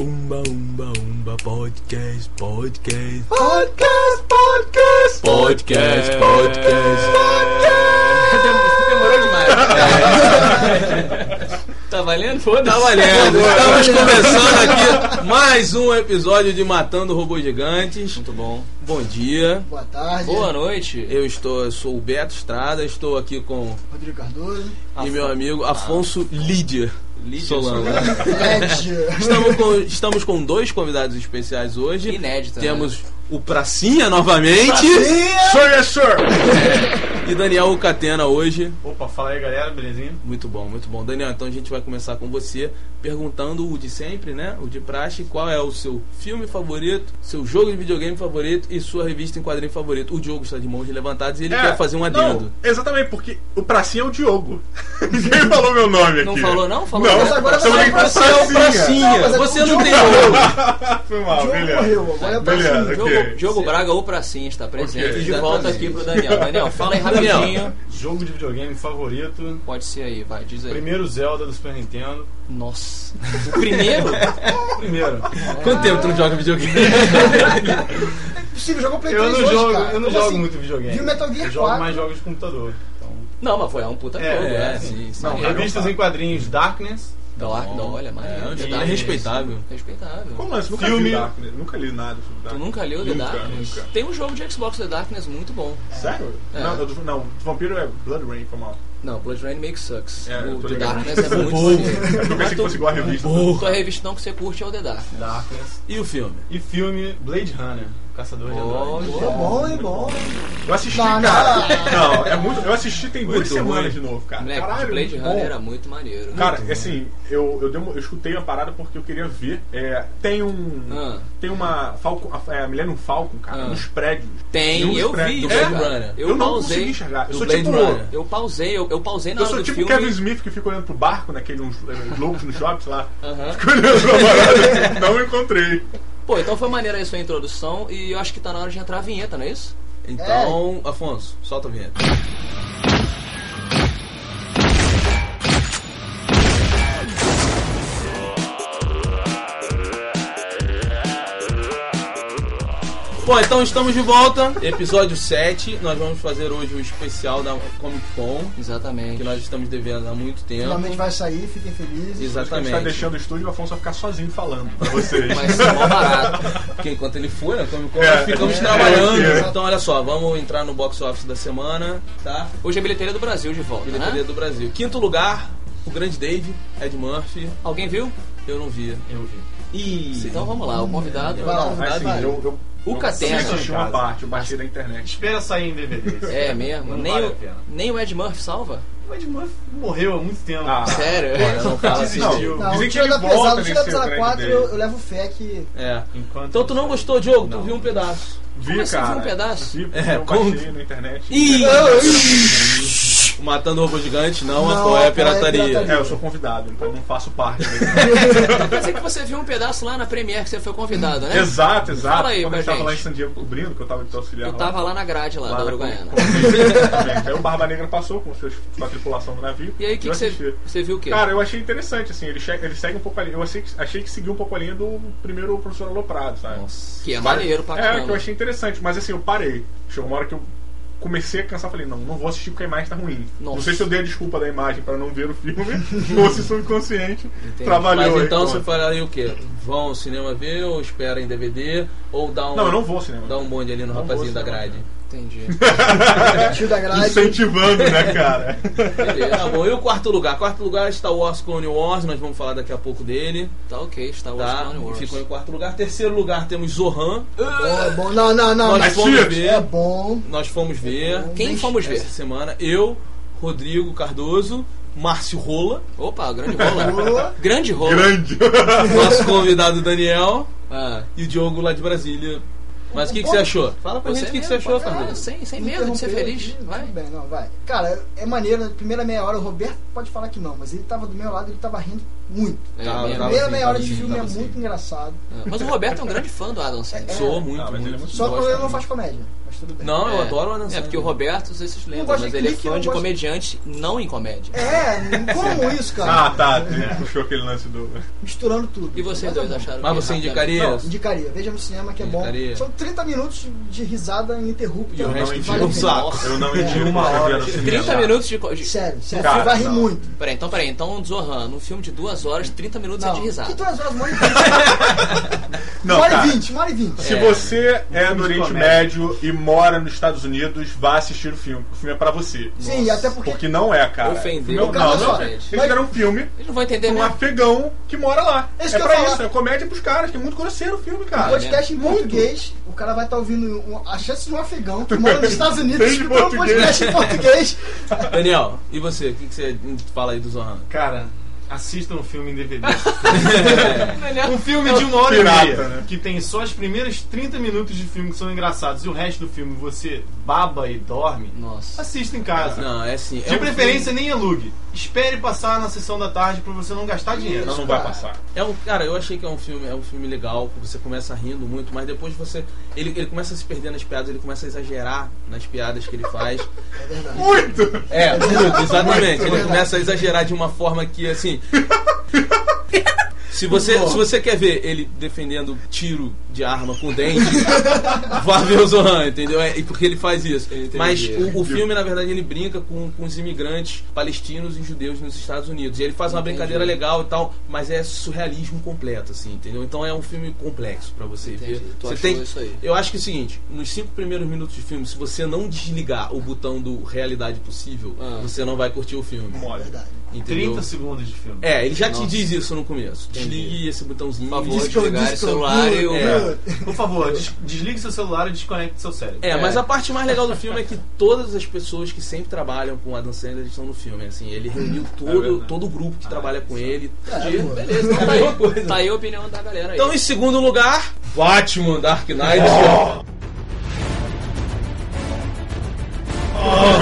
Umba, umba, umba, podcast, podcast. Podcast, podcast, Podcast, podcast. Demorou demais. Tá valendo? Foda-se. Tá valendo. Estamos começando aqui mais um episódio de Matando Robôs Gigantes. Muito bom. Bom dia. Boa tarde. Boa noite. Eu estou, eu sou o Beto Estrada, estou aqui com Rodrigo Cardoso. e meu amigo Afonso Lídia. Lídia Solano. Ed. Estamos com, estamos com dois convidados especiais hoje. Inédita. Temos o Pracinha novamente Sir, yes, sir! e Daniel Catena hoje. Opa, fala aí galera, belezinha? Muito bom, muito bom. Daniel, então a gente vai começar com você perguntando o de sempre, né? O de praxe, qual é o seu filme favorito, seu jogo de videogame favorito e sua revista em quadrinho favorito. O Diogo está de mãos levantadas e ele quer fazer um adendo. É, Não, exatamente, porque o pracinha é o Diogo. Ninguém falou meu nome aqui. Não falou, não? Falou Não, não? Mas agora você você vai é é o Pracinha, Não, mas é você não Diogo tem jogo. Foi mal, Diogo beleza. morreu, agora é Beleza. Diogo, ok. Diogo Braga ou Pracinha está presente. Ok. De volta aqui pro Daniel. Daniel, fala aí Jogo de videogame favorito. Pode ser aí, vai, diz aí. Primeiro Zelda do Super Nintendo. Nossa. O primeiro? Primeiro. Quanto tempo tu não joga videogame? É impossível, jogou Play Eu 3 não hoje, jogo, cara. eu não Como jogo assim? muito videogame. Viu Metal Gear eu jogo 4? mais jogos de computador. Então, Não, mas foi um puta É, jogo, é, é. sim, sim. não, É, revistas em quadrinhos Darkness. Dark, não, olha, É, maneiro. é The Darkness. respeitável. Respeitável. Como assim? Nunca Filme. Nunca li nada sobre Tu Darkness. nunca leu The Darkness? nunca. Tem um jogo de Xbox The Darkness muito bom. Sério? É. Não, não, o vampiro é Blood Rain, foi mal. Não, Blood Rain Make Sucks. É, o The ligado. Darkness é muito maneiro. Eu pensei Mas que tu- fosse igual a revista. Tua revista não que você curte é o The Darkness. Darkness. E o filme? E filme Blade Runner, Caçador de Olha. Androides. É bom, é bom. Eu assisti, Não, cara. não. Não, é muito. Eu assisti tem duas semanas ruim. de novo, cara. Moleque, Caralho, Blade Runner bom. era muito maneiro. Cara, Muito assim, eu, eu, demo- eu escutei a parada porque eu queria ver. É, tem um. Ah. Tem uma Falcon, é, Millennium Falcon, cara, Ah. nos prédios. Tem, Nos eu prédios. vi. Blade cara. Runner. Eu, Eu, não consegui pausei. enxergar. Eu sou Blade tipo. Runner. Eu pausei, eu, eu pausei na Eu hora sou do tipo filme. Kevin Smith que fica olhando pro barco, naquele uns uns loucos no shopping, sei lá. Aham. Fica olhando pra parada. Não encontrei. Pô, então foi maneira aí sua introdução e eu acho que tá na hora de entrar a vinheta, não é isso? Então, Afonso, solta a vinheta. Bom, então estamos de volta. Episódio 7. Nós vamos fazer hoje o especial da Comic Con, Exatamente. que nós estamos devendo há muito tempo. Finalmente vai sair, fiquem felizes. A gente Exatamente. tá deixando o estúdio e o Afonso vai ficar sozinho falando pra vocês. Vai ser mó barato. Porque enquanto ele for, né, Comic Con, É, nós ficamos é, trabalhando. é. Então, olha só, vamos entrar no box office da semana, tá? Hoje é bilheteria do Brasil de volta, Bilheteria né? do Brasil. Quinto lugar, o grande Dave, Ed Murphy. Alguém viu? Eu não vi. Eu vi. E Então vamos lá, o convidado. Vai lá, o Mas convidado assim, eu, eu, O eu Catena. assisti uma parte, eu baixei da internet. Espera sair em DVD. É mesmo? Não nem, vale o, nem o Ed Murphy salva? O Ed Murphy morreu há muito tempo. Ah. Sério? Olha, não fala assim. Desistiu. Não, Dizem que ele volta nesse da pesada grande 4, dele. eu, eu levo fé que. É. Enquanto Então tu não gostou, Diogo? Tu Não. viu um pedaço. Vi, Como assim, cara. viu um pedaço? Vi, É, eu baixei na internet. Ih! Matando robô gigante não, Não, apoia a apoia a pirataria. É, eu sou convidado, então não faço parte. Eu pensei que você viu um pedaço lá na Premiere que você foi convidado, né? exato, exato. Fala aí Quando eu tava gente. lá em San Diego cobrindo, que eu tava de auxiliar Eu tava lá na grade lá, da na- Uruguaiana. com-. Aí o Barba Negra passou com, seus, com a tripulação do navio. E aí, o que, você, assisti. você viu o quê? Cara, eu achei interessante, assim, ele, che- ele segue um pouco a linha. Eu achei que, achei que seguiu um pouco a linha do primeiro professor Aloprado, sabe? Nossa. que é maneiro pra É, que eu achei interessante, mas assim, eu parei. Chegou uma hora que eu comecei a cansar, falei, não, não vou assistir porque a imagem tá ruim. Nossa. Não sei se eu dei a desculpa da imagem pra não ver o filme, ou se subconsciente Entendi. trabalhou. Mas então você falaria o quê? Vão ao cinema ver ou espera em DVD? Ou dá um, Não, eu não vou ao cinema. dá um bonde ali no Não rapazinho da grade? Entendi. Tio da grade. Incentivando, né, cara? Beleza. Tá bom, e o quarto lugar? Quarto lugar Star Wars Clone Wars, nós vamos falar daqui a pouco dele. Tá ok, Star Wars Tá? Clone Wars. Ficou em quarto lugar. Terceiro lugar temos Zohan. É bom. Não, não, não. Nós mas fomos ver. É bom. Nós fomos ver. Quem fomos ver? Essa semana, eu, Rodrigo Cardoso, Márcio Rola, Opa, grande rola. Boa. grande rola. Grande. nosso convidado Daniel Ah, e o Diogo lá de Brasília. Mas o que, que você achou? Fala pra gente o que, que você achou, falar, Cardoso. Sem, sem medo de ser feliz. Vai. Tudo bem, não, vai. Cara, é maneiro, na primeira meia hora, o Roberto pode falar que não, mas ele tava do meu lado, ele tava rindo muito. É, mesmo. tava primeira meia hora de sim, filme é tava sim. muito engraçado. Ah, Mas o Roberto é um grande fã do Adam Sandler. É, Soa muito, Não, é muito. Só que ele não faz comédia. Mas mas tudo bem. Não, eu É. adoro o Adam É, Sandler. porque o Roberto, não sei se vocês lembram, gosto mas de ele é clique, fã de gosto- comediante, não em comédia. É, como isso, cara? Ah, tá. Ele puxou aquele lance do. Misturando tudo. E vocês Mas é dois bom. acharam Mas que você é indicaria? Não, indicaria. Veja no cinema que é Indicaria. bom. São 30 minutos de risada ininterrupta. E o Eu resto não de vale um saco. Eu não É. indico Uma pra ver hora. no cinema. 30 minutos de. co- de... Sério, sério. Cara, você vai rir não. muito. Peraí, então peraí, então Zohan, num filme de duas horas, 30 minutos é de Que risada. duas horas, uma hora e vinte. Não, Uma hora cara. e vinte, uma hora e vinte. Se É. você é do Oriente comédia. Médio e mora nos Estados Unidos, vá assistir o filme. O filme é pra você. Sim, até porque. Porque não é, cara. Ofendeu Não, não, não. Eles fizeram um filme Eles não vão entender um mesmo. afegão que mora lá. É isso é que eu pra isso, é comédia pros caras, que é muito grosseiro o filme, Um cara. podcast em Muito. português, o cara vai estar ouvindo um- a chance de um afegão que mora nos Estados Unidos escutando um português. podcast em português. Daniel, e você? O que, que você fala aí do Zohan? Cara, assistam um filme em DVD. Melhor. um filme de uma hora Pirata, e meia, né? que tem só as primeiras 30 minutos de filme que são engraçados e o resto do filme você baba e dorme, Nossa. assista em casa. Não, é assim. é De um preferência, nem alugue. Espere passar na sessão da tarde pra você não gastar dinheiro. Não, não vai cara. passar. É um, cara, eu achei que é um filme, é um filme legal, você começa rindo muito, mas depois você. Ele, ele começa a se perder nas piadas, ele começa a exagerar nas piadas que ele faz. É verdade. Muito! É, muito, exatamente. Muito, Ele verdade. começa a exagerar de uma forma que, assim. Se você, se você quer ver ele defendendo tiro de arma com dente, vá ver o Zohan, entendeu? É, e porque ele faz isso. Entendi. Mas o, o filme, na verdade, ele brinca com, com os imigrantes palestinos e judeus nos Estados Unidos. E ele faz uma Entendi. brincadeira legal e tal, mas é surrealismo completo, assim, entendeu? Então é um filme complexo pra você Entendi. ver. Tu Você tem, isso aí? eu acho que é o seguinte, nos cinco primeiros minutos de filme, se você não desligar o botão do realidade possível, Ah. você não vai curtir o filme. É verdade. Entendeu? 30 segundos de filme. É, ele já Nossa. te diz isso no começo. Entendi. Desligue esse botãozinho. Por favor, desligar o celular e o. É. Por favor, des- desligue seu celular e desconecte seu cérebro. É, É. mas a parte mais legal do filme é que todas as pessoas que sempre trabalham com o Adam Sandler estão no filme. Assim, ele reuniu todo, verdade. todo o grupo que trabalha com ele. É, E-. Beleza, então tá aí, tá aí a opinião da galera aí. Então, em segundo lugar, Batman Dark Knight.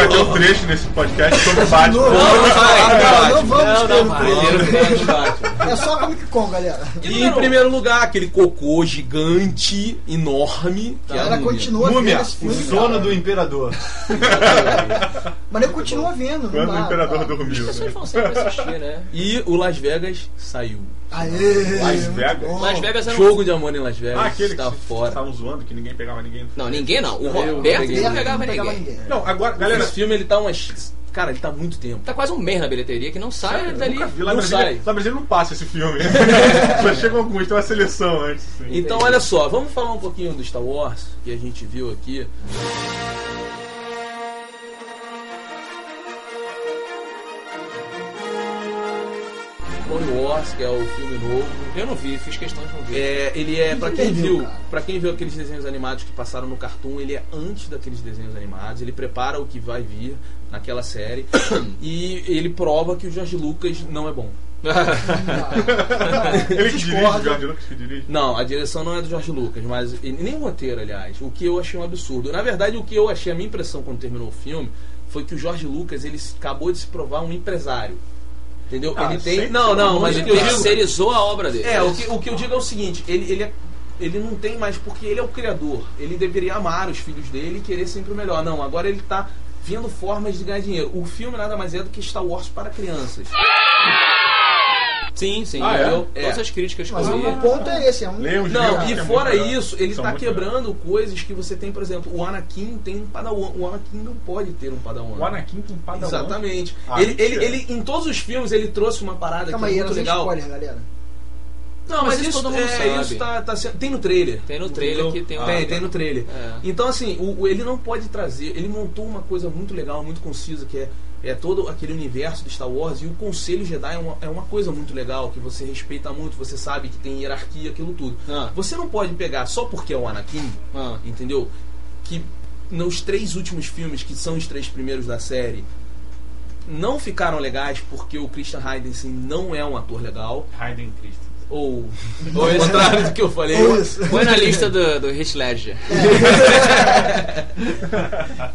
Vai ter um trecho nesse podcast sobre Batman. Não, Não, não vai, Não, não não vamos Não, ter filme. É só Comic Con, galera. E em primeiro lugar, aquele cocô gigante, enorme. Que A é múmia. continua Múmia, vendo esse o filme. sono do imperador. Mas ele continua vendo. Quando o imperador? As dormiu. pessoas né? vão sempre assistir, né? E o Las Vegas saiu. Aê, Las Vegas? bom. Las Vegas era um. Jogo de amor em Las Vegas Ah, aquele tá que fora. estavam zoando, que ninguém pegava ninguém. Não, ninguém não. O Roberto não pegava ninguém. Não, agora, galera, Esse filme ele tá umas. Cara, ele tá há muito tempo. Tá quase um mês na bilheteria que não sai eu dali. nunca vi. Lá não Brasília, sai. lá Brasília não passa esse filme. Só chegam alguns, tem uma seleção antes. sim. Então, olha só, vamos falar um pouquinho do Star Wars que a gente viu aqui. Clone Wars, que é o filme novo. Eu não vi, fiz questão de não ver. É, ele é, pra quem viu, para quem viu aqueles desenhos animados que passaram no Cartoon, ele é antes daqueles desenhos animados, ele prepara o que vai vir naquela série e ele prova que o George Lucas não é bom. Ele que dirige, Discordo. o George Lucas que dirige. Não, a direção não é do George Lucas, mas nem o roteiro, aliás. O que eu achei um absurdo. Na verdade, o que eu achei, a minha impressão quando terminou o filme, foi que o George Lucas ele acabou de se provar um empresário. Entendeu? Ah, ele tem. Não, não, mas Ele terceirizou a obra dele. É, o que, o que eu digo é o seguinte, ele, ele, é- ele não tem mais, porque ele é o criador. Ele deveria amar os filhos dele e querer sempre o melhor. Não, agora ele tá vendo formas de ganhar dinheiro. O filme nada mais é do que Star Wars para crianças. Sim, sim. Ah, é? entendeu? É. Todas as críticas que Mas eu vi. o ponto é esse, é um. Não, e que é fora isso, ele tá muito quebrando coisas que você tem, por exemplo, o Anakin tem um padawan. O Anakin não pode ter um padawan. O Anakin tem um padawan. Exatamente. Ah, ele, ele, ele, em todos os filmes, ele trouxe uma parada Calma que é muito legal. spoiler, galera. Não, mas, Mas isso todo mundo é, sabe. isso tá, tá sendo. Tem no trailer. Tem no trailer Entendeu? que tem um- Tem, tem no trailer. É. Então, assim, o, o- ele não pode trazer. Ele montou uma coisa muito legal, muito concisa, que é, é todo aquele universo de Star Wars. E o Conselho Jedi é uma, é uma coisa muito legal, que você respeita muito, você sabe que tem hierarquia, aquilo tudo. Ah. Você não pode pegar só porque é o Anakin, Ah. entendeu? Que nos três últimos filmes, que são os três primeiros da série, não ficaram legais porque o Christian Hayden não é um ator legal. Hayden Christensen. Ou, ou ao contrário do que eu falei. Põe na lista do, do Heath Ledger.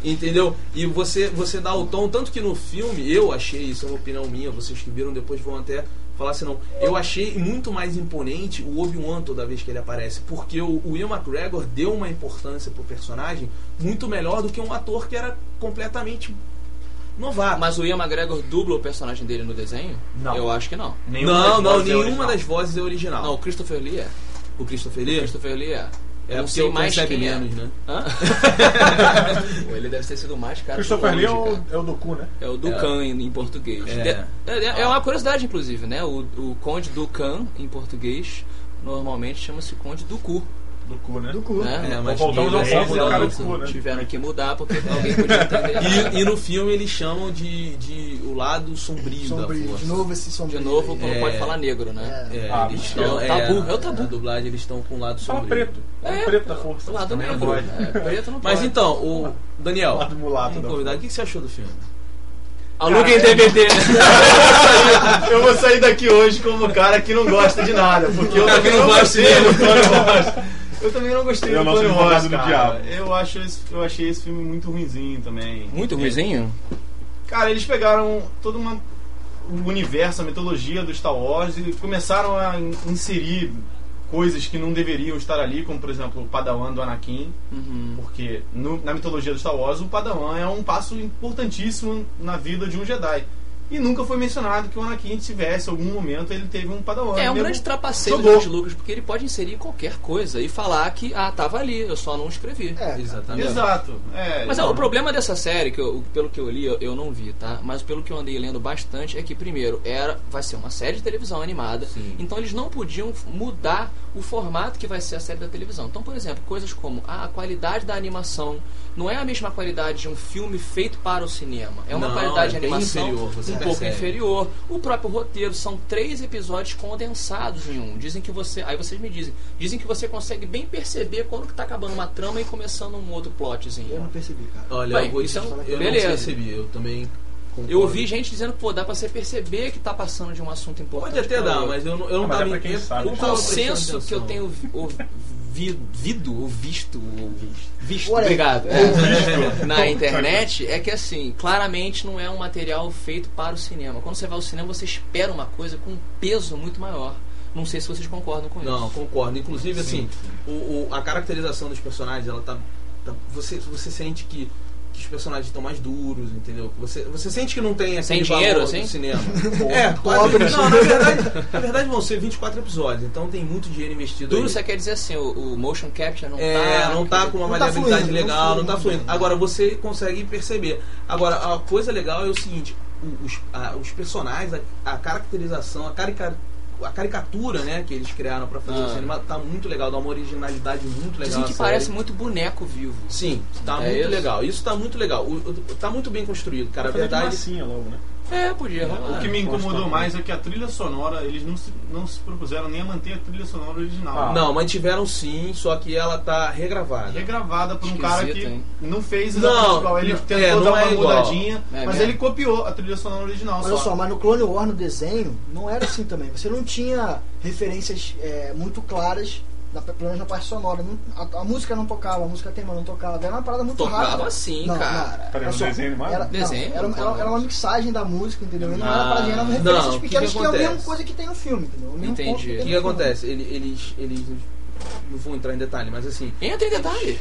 Entendeu? E você, você dá o tom, tanto que no filme, eu achei, isso é uma opinião minha, vocês que viram depois vão até falar assim, não. Eu achei muito mais imponente o Obi-Wan toda vez que ele aparece, porque o, o Ian McGregor deu uma importância pro personagem muito melhor do que um ator que era completamente novato. Mas o Ian McGregor dubla o personagem dele no desenho? Não. Eu acho que não. Nenhuma não, das não, vozes é nenhuma original. das vozes é original. Não, o Christopher Lee é. O Christopher O Lee? Christopher Lee é. É não sei mais quem menos, é. né? Hã? Pô, ele deve ter sido mais caro. Christopher Lee é o, é o Doku, né? É o Ducan em, em português. É. É, é- é uma curiosidade, inclusive, né? O, o Conde Ducan, em português, normalmente chama-se Conde Ducu. Doku, né? Do cu. Né? É, mas Voltamos ao foco do cara de cu, né? Tiveram que mudar porque alguém podia entender. E, e no filme eles chamam de, de o lado sombrio, Sombrio. da força. De novo esse sombrio. De novo, não É. pode falar negro, né? É. É, Ah, eles é estão, o tabu, é o tabu. Na dublagem eles estão com o lado Fala sombrio. preto. Fala É, preto da força. O lado Também não negro. pode. É, preto não Mas pode. então, o Daniel, Lado mulato um da convidado, o que você achou do filme? Aluguem em DVD, né? Eu vou sair daqui hoje como o cara que não gosta de nada, porque eu cara também que não não gosta gostei mesmo. Eu também não gostei Eu do advogado Ross, do cara. diabo. Eu, acho esse, eu achei esse filme muito ruinzinho também. Muito ruizinho? Cara, eles pegaram todo uma, o universo, a mitologia do Star Wars e começaram a in- inserir coisas que não deveriam estar ali, como por exemplo o Padawan do Anakin, Uhum. porque no- na mitologia do Star Wars o Padawan é um passo importantíssimo na vida de um Jedi. E nunca foi mencionado que o Anakin tivesse, em algum momento, ele teve um Padawan. É um grande trapaceiro do Jogou. George Lucas, porque ele pode inserir qualquer coisa e falar que, ah, tava ali, eu só não escrevi. É, Exatamente. Exato. É, Mas é, não. o problema dessa série, que eu- pelo que eu li, eu, eu não vi, tá? Mas pelo que eu andei lendo bastante, é que, primeiro, era, vai ser uma série de televisão animada. Sim. Então eles não podiam mudar o formato que vai ser a série da televisão. Então, por exemplo, coisas como ah, a qualidade da animação não é a mesma qualidade de um filme feito para o cinema. É uma Não, qualidade é de animação inferior, você um pouco percebe. inferior. O próprio roteiro são três episódios condensados em um. Dizem que você. Aí vocês me dizem. Dizem que você consegue bem perceber quando que tá acabando uma trama e começando um outro plotzinho. Eu não percebi, cara. Olha, Bem, eu vou te é um- eu beleza. não percebi, eu também concordo. Eu ouvi gente dizendo pô, dá pra você perceber que tá passando de um assunto importante. Pode até dar, mas eu não, eu não Ah, tava é eu O não consenso que eu tenho ouvido, ou visto, ou visto, aí. obrigado, é, na internet é que assim, claramente não é um material feito para o cinema. Quando você vai ao cinema, você espera uma coisa com um peso muito maior. Não sei se vocês concordam com Não, isso. concordo. Inclusive, Sim, assim, o, o- a caracterização dos personagens, ela tá. tá- você, você sente que os personagens estão mais duros, entendeu? Você, você sente que não tem Sem aquele dinheiro, valor assim? do cinema. é. Pobres. Não, na verdade, na verdade vão ser 24 episódios, então tem muito dinheiro investido Duro aí. você quer dizer assim, o, o motion capture não É, tá. não tá com uma tá variabilidade fluindo, não legal, não flui, tá não fluindo. flui. Agora você consegue perceber. Agora, a coisa legal é o seguinte: os, a- os personagens, a, a caracterização, a, carica, a caricatura né, que eles criaram pra fazer Ah. o cinema tá muito legal, dá uma originalidade muito legal. Dizem que à série. parece muito boneco vivo. Sim, tá É muito isso? legal. Isso tá muito legal. O, o- tá muito bem construído, cara. A Vai fazer de verdade. logo, né? É, podia rolar. O que me incomodou Gostou. mais é que a trilha sonora, eles não se, não se propuseram nem a manter a trilha sonora original. Ah. Não, mantiveram sim, só que ela tá regravada. Regravada por um Esquisito, cara que hein? não fez Não, exatamente igual. Ele não- tentou é, não dar uma é mudadinha, É mas mesmo? ele copiou a trilha sonora original. Olha só, mas no Clone War, no desenho, não era assim também. Você não tinha referências é, muito claras, na, pelo menos na parte sonora. Não- a, a música não tocava, a música tema não tocava. Era uma parada muito Tocava rápida. sim, não, cara. Não, era só- desenho animado? Era, Desenho, era, não, era, era uma mixagem da música, entendeu? E não era Ah, uma paradinha, eram referências não, o que pequenas que que, é a mesma coisa que tem no filme, entendeu? O mesmo Entendi. O que, que acontece? Ele- Eles, eles. Não vou entrar em detalhe, mas assim. Entra em detalhe.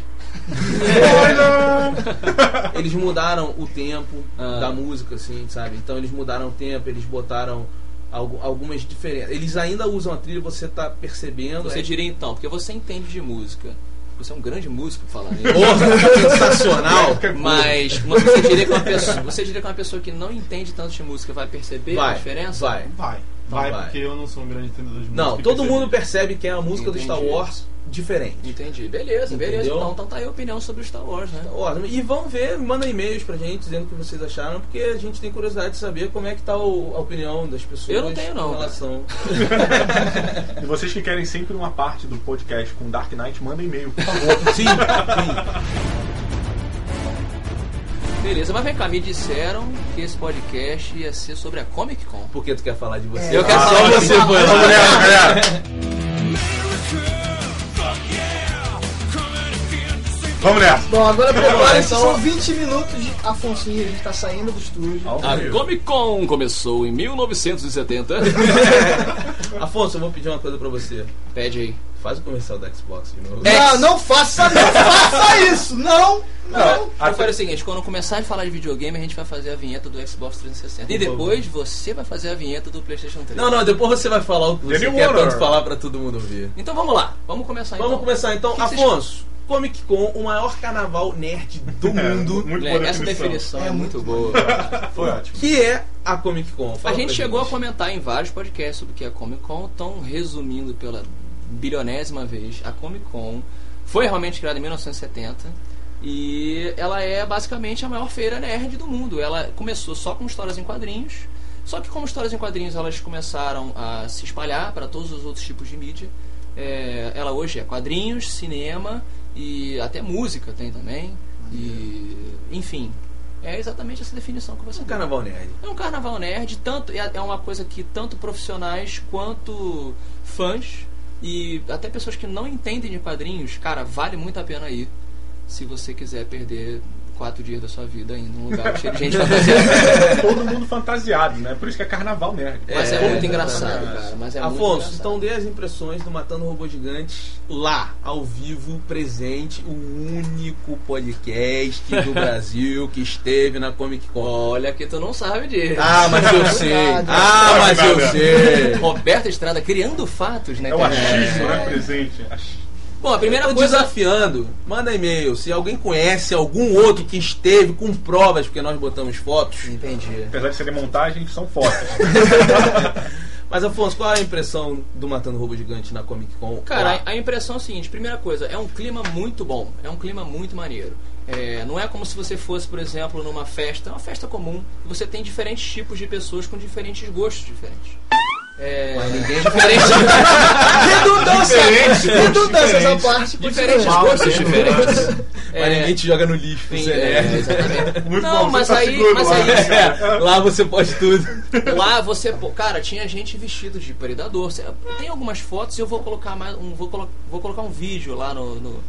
Eles mudaram o tempo Ah. da música, assim, sabe? Então eles mudaram o tempo, eles botaram algumas diferenças. Eles ainda usam a trilha, você tá percebendo. Você é- diria então, porque você entende de música. Você é um grande músico falar isso. Porra, sensacional! Mas, você, diria que uma pessoa, você diria que uma pessoa que não entende tanto de música vai perceber a Vai, diferença? vai. Vai, vai, vai. porque eu não sou um grande entendedor de música. Não, todo percebi. mundo percebe que é a música do Star Entendi. Wars diferente. Entendi. Beleza, beleza. Entendeu? Então, então tá aí a opinião sobre o Star Wars, né? Ó, E vão ver, manda e-mails pra gente dizendo o que vocês acharam, porque a gente tem curiosidade de saber como é que tá o- a opinião das pessoas Eu não tenho, não, em relação. E vocês que querem sempre uma parte do podcast com Dark Knight, manda e-mail, por favor. Sim, sim. Beleza, mas vem cá, me disseram que esse podcast ia ser sobre a Comic Con. Por que tu quer falar de você? É. Eu quero Ah, falar só de você lá. Vamos nessa, galera! Vamos nessa! Bom, agora prepare-se, então- são 20 minutos de Afonsinho, a gente tá saindo do estúdio. A. Comic Con começou em 1970. Afonso, eu vou pedir uma coisa pra você. Pede aí. Faz o comercial da Xbox de novo. Não, não faça, não faça isso! Não! Não! Eu falei o seguinte, quando começar a falar de videogame, a gente vai fazer a vinheta do Xbox 360. E depois você vai fazer a vinheta do Playstation 3. Não, não, depois você vai falar o que você quer tanto falar pra todo mundo ouvir. Então vamos lá, vamos começar Vamos então. começar então. Que vocês- Afonso, Comic Con, o maior carnaval nerd do É, mundo, muito boa Moleque, essa definição. é, É muito muito boa. Foi ótimo. que é a Comic Con. A Fala gente pra chegou a comentar em vários podcasts sobre o que é a Comic Con, então resumindo pela bilionésima vez, a Comic Con foi realmente criada em 1970 e ela é basicamente a maior feira nerd do mundo. Ela começou só com histórias em quadrinhos, só que como histórias em quadrinhos elas começaram a se espalhar para todos os outros tipos de mídia. é, ela hoje é quadrinhos, cinema e até música tem também. E enfim, é exatamente essa definição que você Um deu. carnaval nerd. É um carnaval nerd, tanto é é uma coisa que tanto profissionais quanto fãs e até pessoas que não entendem de quadrinhos, cara, vale muito a pena ir se você quiser perder quatro dias da sua vida indo num lugar cheio de gente fantasiada. Todo mundo fantasiado, né? Por isso que é carnaval nerd. Mas é, É, muito engraçado, cara. Mas é muito Afonso, engraçado. então dê as impressões do Matando Robôs Gigantes lá, ao vivo, presente, o único podcast do Brasil que esteve na Comic Con. Olha que tu não sabe disso. Ah, mas eu sei. Ah, mas eu sei. Roberto Estrada criando fatos, né? É o achismo, né? Presente. Ach- Bom, a primeira coisa. desafiando. Manda e-mail. Se alguém conhece algum outro que esteve com provas, porque nós botamos fotos. Entendi. Apesar de serem montagem, são fotos. Mas, Afonso, qual é a impressão do Matando Robô Gigante na Comic Con? Cara, Lá. a a impressão é a seguinte: primeira coisa, é um clima muito bom, é um clima muito maneiro. É, não é como se você fosse, por exemplo, numa festa, é uma festa comum, e você tem diferentes tipos de pessoas com diferentes gostos diferentes. É, Mas ninguém- diferentes, Redundância! Redundância essa parte. diferentes gostos diferentes. Mas É, ninguém te joga no lixo, você é, é. Muito não, bom, mas você tá aí, mas lá. aí É, lá você pode tudo. Lá você, cara, tinha gente vestido de predador. Tem algumas fotos e eu vou colocar mais um, vou, colo- vou colocar um vídeo lá no, no,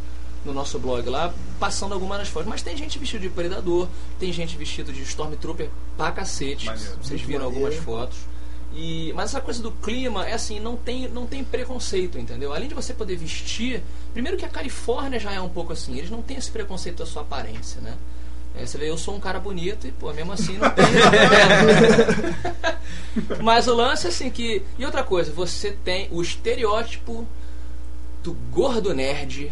no nosso blog lá, passando algumas das fotos. Mas tem gente vestido de predador, tem gente vestido de Stormtrooper pra cacete. Maneiro. Vocês viram maneiro. algumas fotos. E, mas essa coisa do clima é assim, não tem, não tem preconceito, entendeu? Além de você poder vestir, primeiro que a Califórnia já é um pouco assim, eles não têm esse preconceito da sua aparência, né? É, você vê, eu sou um cara bonito e, pô, mesmo assim não tem. Mas o lance é assim que. E outra coisa, você tem o estereótipo do gordo nerd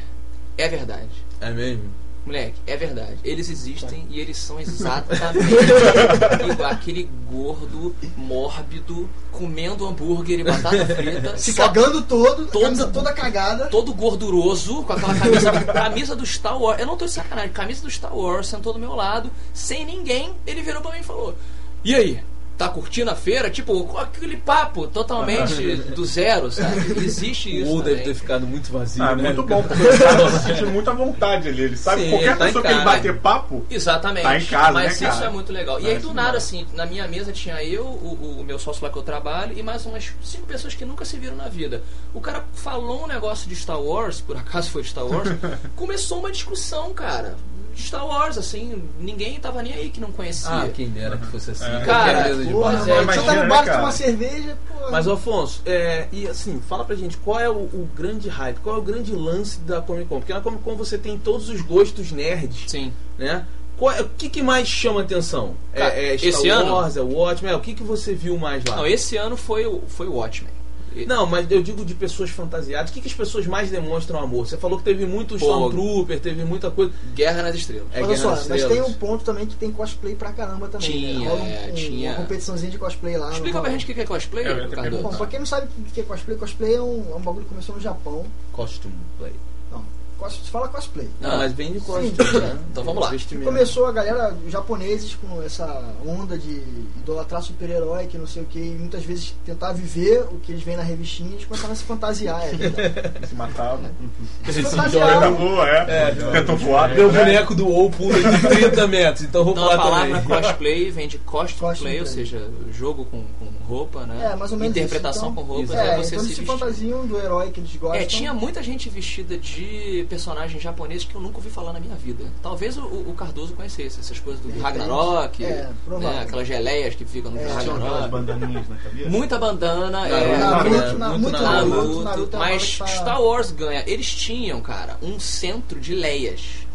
é verdade. É mesmo? Moleque, é verdade. Eles existem e eles são exatamente igual aquele gordo, mórbido, comendo hambúrguer e batata frita. Se cagando todo, Todo- camisa toda cagada. todo gorduroso, com aquela camisa do, camisa do Star Wars. Eu não tô de sacanagem, camisa do Star Wars, sentou do meu lado, sem ninguém. Ele virou pra mim e falou: E aí? Tá curtindo a feira? Tipo, aquele papo totalmente do zero, sabe? Existe isso. Ou deve ter ficado muito vazio, Ah, é né? muito bom, porque o cara se sente muito à vontade ali. Ele sabe Sim, qualquer tá pessoa que ele bater papo. Exatamente. Tá em casa, Mas né, isso é muito legal. E Ah, aí, do nada, assim, na minha mesa tinha eu, o, o meu sócio lá que eu trabalho, e mais umas cinco pessoas que nunca se viram na vida. O cara falou um negócio de Star Wars, por acaso foi Star Wars, começou uma discussão, cara. De Star Wars, assim, ninguém tava nem aí que não conhecia. Ah, quem dera que fosse assim. É. Cara, de Porra, é, você imagina, tá no né, bar cara? tomar cerveja, pô. Mas, Afonso, é, e assim, fala pra gente, qual é o, o grande hype, qual é o grande lance da Comic Con? Porque na Comic Con você tem todos os gostos nerds, Sim. né? Qual é- o que, que mais chama atenção? Cara, É, é Star esse ano- Wars, é Watchmen, é, o que, que você viu mais lá? Não, esse ano foi o, foi o Watchmen. Não, mas eu digo de pessoas fantasiadas. O que, que as pessoas mais demonstram amor? Você falou que teve muito Pô. Stormtrooper, teve muita coisa. Guerra nas Estrelas. É Olha Guerra só, nas mas Estrelas. tem um ponto também que tem cosplay pra caramba também. Tinha, né? Rola um- é, um- tinha. Uma competiçãozinha de cosplay lá. Explica pra gente o que é cosplay, É, ter Ricardo. perguntado. Bom, pra quem não sabe o que é cosplay, cosplay é um, é um bagulho que começou no Japão. Costume play. Cos, fala cosplay. Não, Ah. mas vem de Sim. né? Então vamos lá. Começou a galera, os japoneses, com essa onda de idolatrar super-herói, que não sei o que, e muitas vezes tentar viver o que eles veem na revistinha, eles começaram a se fantasiar. É. Se matava. se Esse fantasiar. Coisa boa, é. Tentou voar. Meu né? boneco do WoW pula de 30 metros, então vou Então pular a palavra também. cosplay vem de costume Costume play, ou seja, jogo com, com roupa, né? É, mais ou menos Interpretação isso. com Então, roupas, é, é, você então se eles se fantasiam do herói que eles gostam. É, tinha muita gente vestida de personagens japoneses que eu nunca ouvi falar na minha vida. Talvez o, o Cardoso conhecesse essas coisas do Ragnarok. É, né, aquelas geleias que ficam no É, Ragnarok. bandaninhas na cabeça. Muita bandana, Naruto, é, Naruto, né? na- Muito Naruto. Naruto, Naruto, Naruto é mas tá- Star Wars ganha. Eles tinham, cara, um centro de Leias.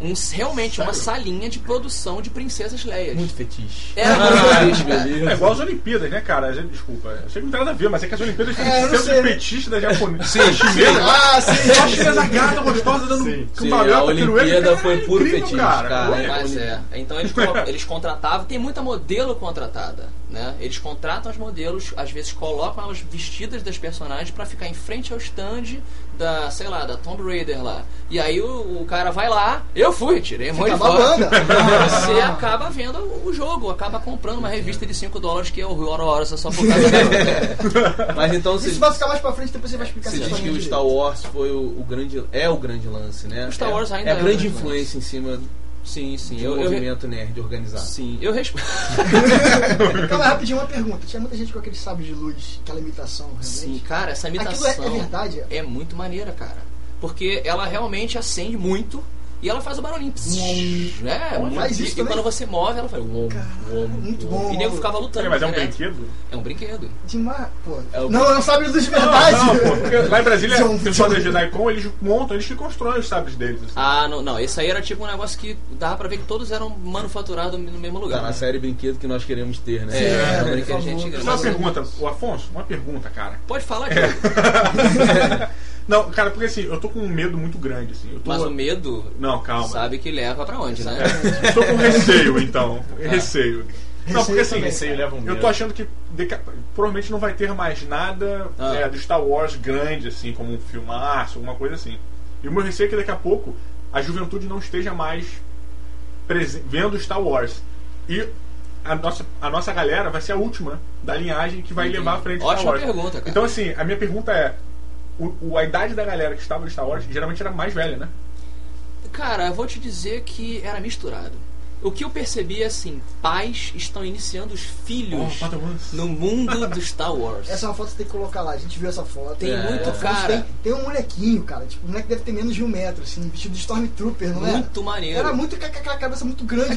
Um, realmente uma salinha de produção de princesas Leias. Muito fetiche. Era muito feliz, É beleza. igual as Olimpíadas, né, cara? Gente, Desculpa, eu sei que não tem nada a ver, mas é que as Olimpíadas têm É, petista da japonesa. Sim, chinesa. Ah, sim, Só a chinesa gata gostosa dando Sim. Sim, cambalhota, a Olimpíada foi puro incrível, fetiche, cara. cara. Mas é. Então eles, eles contratavam, tem muita modelo contratada, né? Eles contratam as modelos, às vezes colocam elas vestidas das personagens pra ficar em frente ao stand da, sei lá, da Tomb Raider lá. E aí o, o cara vai lá, eu fui, tirei um monte de foto. Você acaba vendo o jogo, acaba comprando uma revista de 5 dólares que é o Hora Hora só por causa dela. Mas então você, Isso vai ficar mais pra frente, depois você vai explicar você diz certinho que o. Star Wars foi o, o grande. É o grande lance, né? O Star É- Wars ainda é a é o grande grande influência em cima Sim, sim. de Eu, um eu, movimento nerd organizado. sim, eu respondo. Calma, rapidinho, uma pergunta. Tinha muita gente com aquele sabre de luz, aquela imitação, realmente. Sim, cara, essa imitação é, é verdade? é muito maneira, cara. Porque ela realmente acende muito e ela faz o barulhinho. Uom. É. Faz e, isso e também? quando você move, ela faz. uom, uom, muito bom, E nego ficava lutando. Mas é um direto. brinquedo? É um brinquedo. Demais, pô. É o- Não, é um sabre de verdade. Não, pô, porque lá em Brasília, o pessoal da JediCon, eles montam, eles que constroem os sabres deles. assim. Ah, não, não. Esse aí era tipo um negócio que dava pra ver que todos eram manufaturados no mesmo Tá lugar. na série brinquedo que nós queremos ter, né? É, é, um pergunta, o Afonso, uma pergunta, cara. Pode falar, É. Diogo. Não, cara, porque assim, eu tô com um medo muito grande, assim. Eu tô... Mas o medo Não, calma. sabe que leva pra onde, né? Eu tô com receio, então. Receio. Não, porque assim, Receio leva um eu tô achando que deca- provavelmente não vai ter mais nada Ah. é, do Star Wars grande, assim, como um filmaço, alguma coisa assim. E o meu receio é que daqui a pouco a juventude não esteja mais vendo Star Wars. E a nossa, a nossa galera vai ser a última da linhagem que vai Entendi. levar à frente Ótima Star Wars. pergunta, cara. Então, assim, a minha pergunta é: o, a idade da galera que estava no Star Wars geralmente era mais velha, né? Cara, eu vou te dizer que era misturado. O que eu percebi é assim, pais estão iniciando os filhos Oh, no mundo do Star Wars. Essa é uma foto que você tem que colocar lá. A gente viu essa foto. Tem É. muito Afonso cara, Tem, tem um molequinho, cara. Tipo, o moleque deve ter menos de um metro, assim, vestido de Stormtrooper, não é? muito maneiro. Era muito com aquela cabeça muito grande.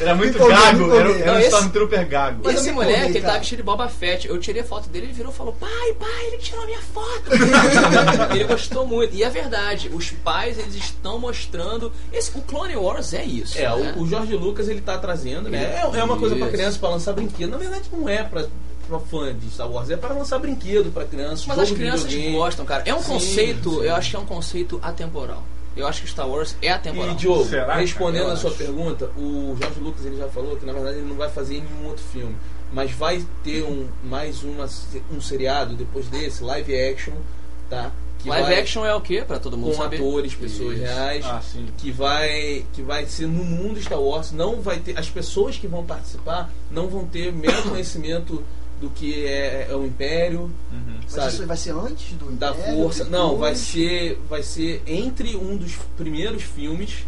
Era muito Empolguei, gago, empolguei. era, era Não, um esse- Stormtrooper gago. Mas Esse moleque, empolguei, ele tava vestido de Boba Fett. Eu tirei a foto dele, ele virou e falou: Pai, pai, ele tirou minha foto. ele gostou muito. E é verdade, os pais eles estão mostrando. Esse, o Clone Wars é isso. É, né? o, o Jorge Lucas ele tá trazendo, né? É, é uma coisa pra Isso. criança pra lançar brinquedo. Na verdade, não é pra, pra fã de Star Wars, é para lançar brinquedo pra crianças. Mas as crianças gostam, cara. É um Sim, conceito, sim. eu acho que é um conceito atemporal. Eu acho que Star Wars é atemporal. E Diogo, Será, respondendo a sua acho. pergunta, o Jorge Lucas ele já falou que na verdade ele não vai fazer nenhum outro filme, mas vai ter um mais uma, um seriado depois desse, live action, tá? Que Live vai action é o quê? Pra todo mundo com saber. atores, pessoas Isso. reais, Ah, sim. que vai que vai ser no mundo Star Wars, não vai ter as pessoas que vão participar não vão ter o mesmo conhecimento do que é, é o Império, Mas sabe? isso vai ser antes do da Império, força. Não, vai ser vai ser entre um dos primeiros filmes,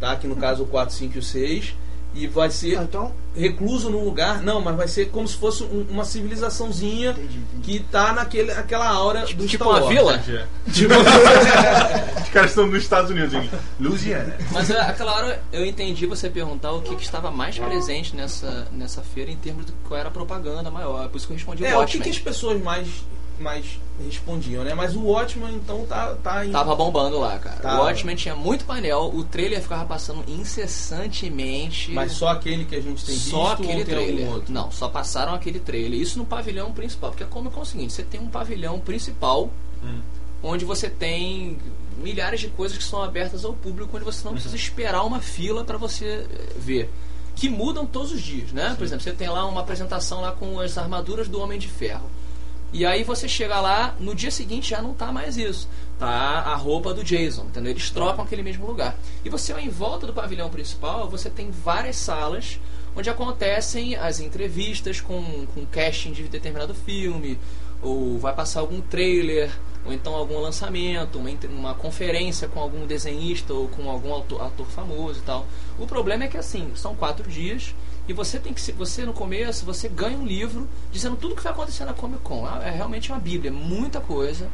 tá? Que no caso o 4, 5 e o 6, e vai ser Ah, então, recluso num lugar, não, mas vai ser como se fosse um- uma civilizaçãozinha entendi, entendi. que tá naquele aquela aura do Tipo Star uma Wars. vila? É. Os caras estão nos Estados Unidos, em Louisiana. Mas é, aquela hora eu entendi você perguntar o que, que estava mais presente nessa, nessa feira em termos de qual era a propaganda maior. Por isso que eu respondi É, o o que, que as pessoas mais mais respondiam, né? Mas o Watchman então tá tá em Tava bombando lá, cara. Tava. O Watchmen tinha muito painel, o trailer ficava passando incessantemente. mas só aquele que a gente tem visto Só ou aquele algum trailer. outro? Não, só passaram aquele trailer. Isso no pavilhão principal. Porque a Comic Con é o seguinte: você tem um pavilhão principal Hum. onde você tem milhares de coisas que são abertas ao público, onde você não precisa esperar uma fila para você eh, ver. Que mudam todos os dias, né? Por exemplo, você tem lá uma apresentação lá com as armaduras do Homem de Ferro. E aí você chega lá, no dia seguinte já não tá mais isso. Tá a roupa do Jason, entendeu? Eles trocam aquele mesmo lugar. E você, em volta do pavilhão principal, você tem várias salas onde acontecem as entrevistas com, com casting de determinado filme, ou vai passar algum trailer, ou então algum lançamento, uma, uma conferência com algum desenhista ou com algum ator famoso e tal. O problema é que assim, são quatro dias e você tem que você no começo você ganha um livro dizendo tudo o que vai acontecer na Comic Con. É é realmente uma bíblia, muita coisa.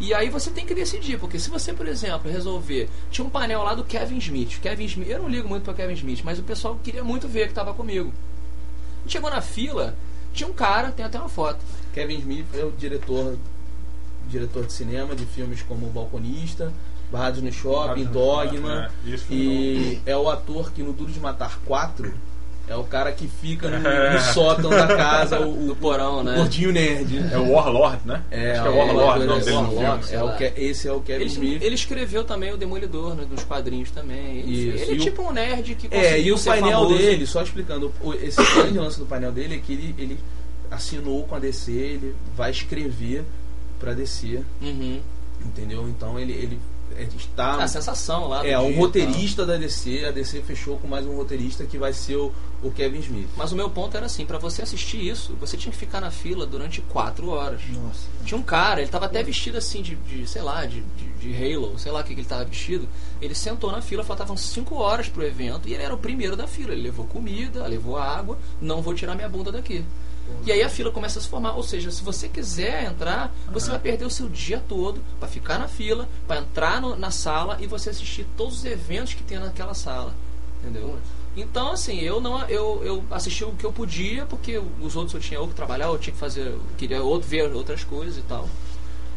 E aí você tem que decidir, porque se você, por exemplo, resolver. Tinha um painel lá do Kevin Smith. Kevin Smith, eu não ligo muito pra Kevin Smith, mas o pessoal queria muito ver que tava comigo. Chegou na fila, tinha um cara, tem até uma foto. Kevin Smith é o diretor diretor de cinema de filmes como O Balconista, Barrados no Shopping, Dogma. É, E é o ator que no Duro de Matar 4 é o cara que fica no, no sótão da casa, o, No o, porão, o né? gordinho nerd. É o Warlord, né? É, Acho que é é, Warlord é, o é, dele no filme. Warlord. É o que, esse é o Kevin Ele, Smith. ele escreveu também o Demolidor, né, nos quadrinhos também. Ele, Isso. ele é E o- tipo um nerd que É, e o ser painel famoso. dele, só explicando, o- esse grande lance do painel dele é que ele, ele assinou com a DC, ele vai escrever pra DC, Uhum. entendeu? Então ele, ele está. A sensação lá é, um e roteirista da DC, a DC fechou com mais um roteirista que vai ser o, o Kevin Smith. Mas o meu ponto era assim, pra você assistir isso, você tinha que ficar na fila durante quatro horas. Nossa. Tinha um cara, ele tava até vestido assim de, de, sei lá, de, de, de Halo, sei lá o que, que ele tava vestido. Ele sentou na fila, faltavam cinco horas pro evento e ele era o primeiro da fila. Ele levou comida, levou água, não vou tirar minha bunda daqui. E aí a fila começa a se formar, ou seja, se você quiser entrar, você vai perder o seu dia todo pra ficar na fila, pra entrar no- na sala e você assistir todos os eventos que tem naquela sala, entendeu? Então assim, eu não eu, eu assisti o que eu podia porque os outros eu tinha ou que trabalhar, eu tinha que fazer, eu queria outro ver outras coisas e tal.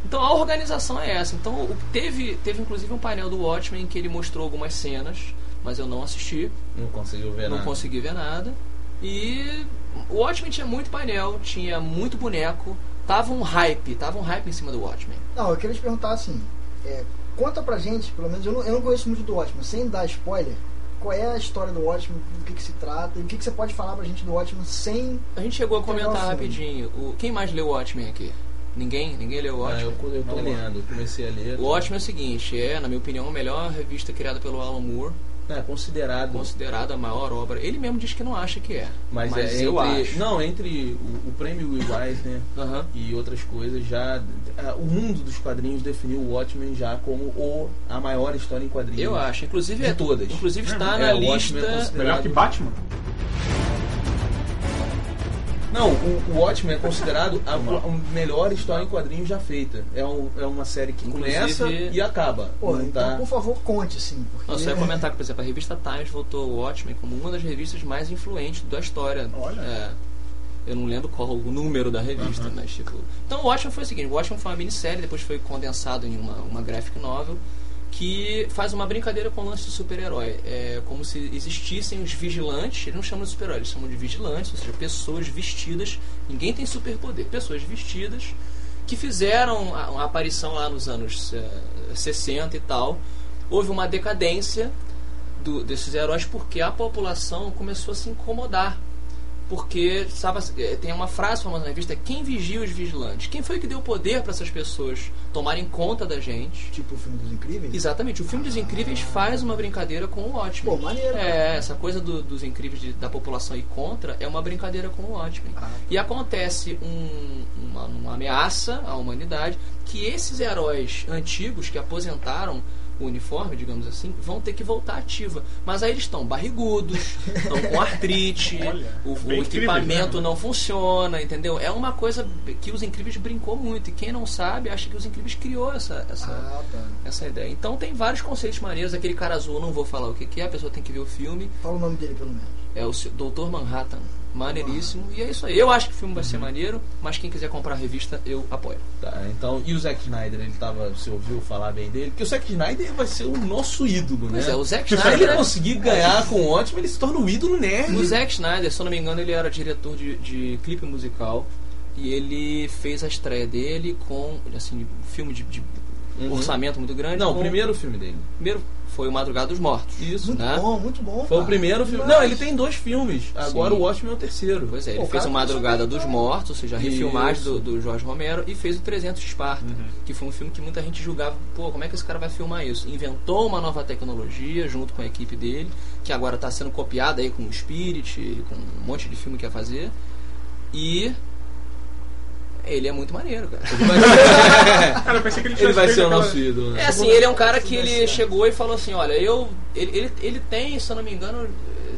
Então a organização é essa. Então teve teve inclusive um painel do Watchmen em que ele mostrou algumas cenas, mas eu não assisti Não conseguiu ver não nada. consegui ver nada. E o Watchmen tinha muito painel, tinha muito boneco, tava um hype, tava um hype em cima do Watchmen. Não, eu queria te perguntar assim, é, conta pra gente, pelo menos eu não, eu não conheço muito do Watchmen, sem dar spoiler, qual é a história do Watchmen, do que, que se trata, e o que, que você pode falar pra gente do Watchmen sem. A gente chegou a comentar rapidinho. O, quem mais leu o Watchmen aqui? Ninguém? Ninguém leu o Ah, Watchmen? eu, eu tô lendo, comecei a ler. O Watchmen é o seguinte, é, na minha opinião, a melhor revista criada pelo Alan Moore, É considerado. considerada a maior obra. Ele mesmo diz que não acha que é. Mas, é entre, eu acho. Não, entre o, o prêmio Will Eisner Aham. e outras coisas, já ah, o mundo dos quadrinhos definiu o Watchmen já como o, a maior história em quadrinhos. Eu acho. Inclusive, De é, todas. Inclusive está É, na é lista. considerado- Melhor que Batman? Não, o, o Watchmen é considerado a, a melhor história em quadrinhos já feita. É, um- é uma série que Inclusive- começa e acaba. Pô, Não então tá- por favor conte, assim. Porque Não, só ia comentar que, por exemplo, a revista Times votou o Watchmen como uma das revistas mais influentes da história. Olha. É. Eu não lembro qual o número da revista, mas tipo. Então o Watchmen foi o seguinte, o Watchmen foi uma minissérie, depois foi condensado em uma, uma graphic novel, que faz uma brincadeira com o lance do super-herói. É como se existissem os vigilantes, eles não chamam de super-heróis, eles chamam de vigilantes, ou seja, pessoas vestidas, ninguém tem superpoder, pessoas vestidas que fizeram a, uma aparição lá nos anos eh, 60 e tal. Houve uma decadência do- desses heróis porque a população começou a se incomodar. Porque sabe, tem uma frase famosa na revista: quem vigia os vigilantes? Quem foi que deu poder para essas pessoas tomarem conta da gente? Tipo o filme dos Incríveis. Exatamente, o filme dos Incríveis faz uma brincadeira com o Watchmen. Pô, maneiro. É, essa coisa do- dos Incríveis de- da população ir contra é uma brincadeira com o Watchmen. Ah. E acontece um- uma, uma ameaça à humanidade que esses heróis antigos que aposentaram o uniforme, digamos assim, vão ter que voltar ativa. Mas aí eles estão barrigudos, estão com artrite, Olha, o, o equipamento né? não funciona, entendeu? É uma coisa que os Incríveis brincou muito. E quem não sabe acha que os Incríveis criou essa, essa, Ah, tá. essa ideia. Então tem vários conceitos maneiros. Aquele cara azul, não vou falar o que, que é, a pessoa tem que ver o filme. Fala o nome dele pelo menos. É o Dr. Manhattan. Maneiríssimo. E é isso aí. Eu acho que o filme vai Uhum. ser maneiro, mas quem quiser comprar a revista, eu apoio. Tá, então, e o Zack Snyder, ele tava. Você ouviu falar bem dele? Porque o Zack Snyder vai ser o nosso ídolo, Pois né? é, o Zack Se ele Snyder. conseguir ganhar com o ótimo, ele se torna o ídolo nerd. O Zack Snyder, se eu não me engano, ele era diretor de, de clipe musical. E ele fez a estreia dele com, assim, um filme de, de Uhum. orçamento muito grande. Não, com- o primeiro filme dele. primeiro foi o Madrugada dos Mortos. Isso. Muito né? bom, muito bom. Foi o cara. primeiro filme. Não, ele tem dois filmes. Agora Sim. o Watchmen é o terceiro. Pois é, ele Pô, o fez o Madrugada dos Mortos, ou seja, refilmagem do, do Jorge Romero, e fez o 300 de Esparta, Uhum. que foi um filme que muita gente julgava, pô, como é que esse cara vai filmar isso? Inventou uma nova tecnologia junto com a equipe dele, que agora está sendo copiada aí com o Spirit, com um monte de filme que ia fazer, e ele é muito maneiro, cara. Cara, eu pensei que ele Ele vai ser o aquela- nosso ídolo. né? É assim, ele é um cara que ele chegou e falou assim, olha, eu. Ele, ele, ele tem, se eu não me engano,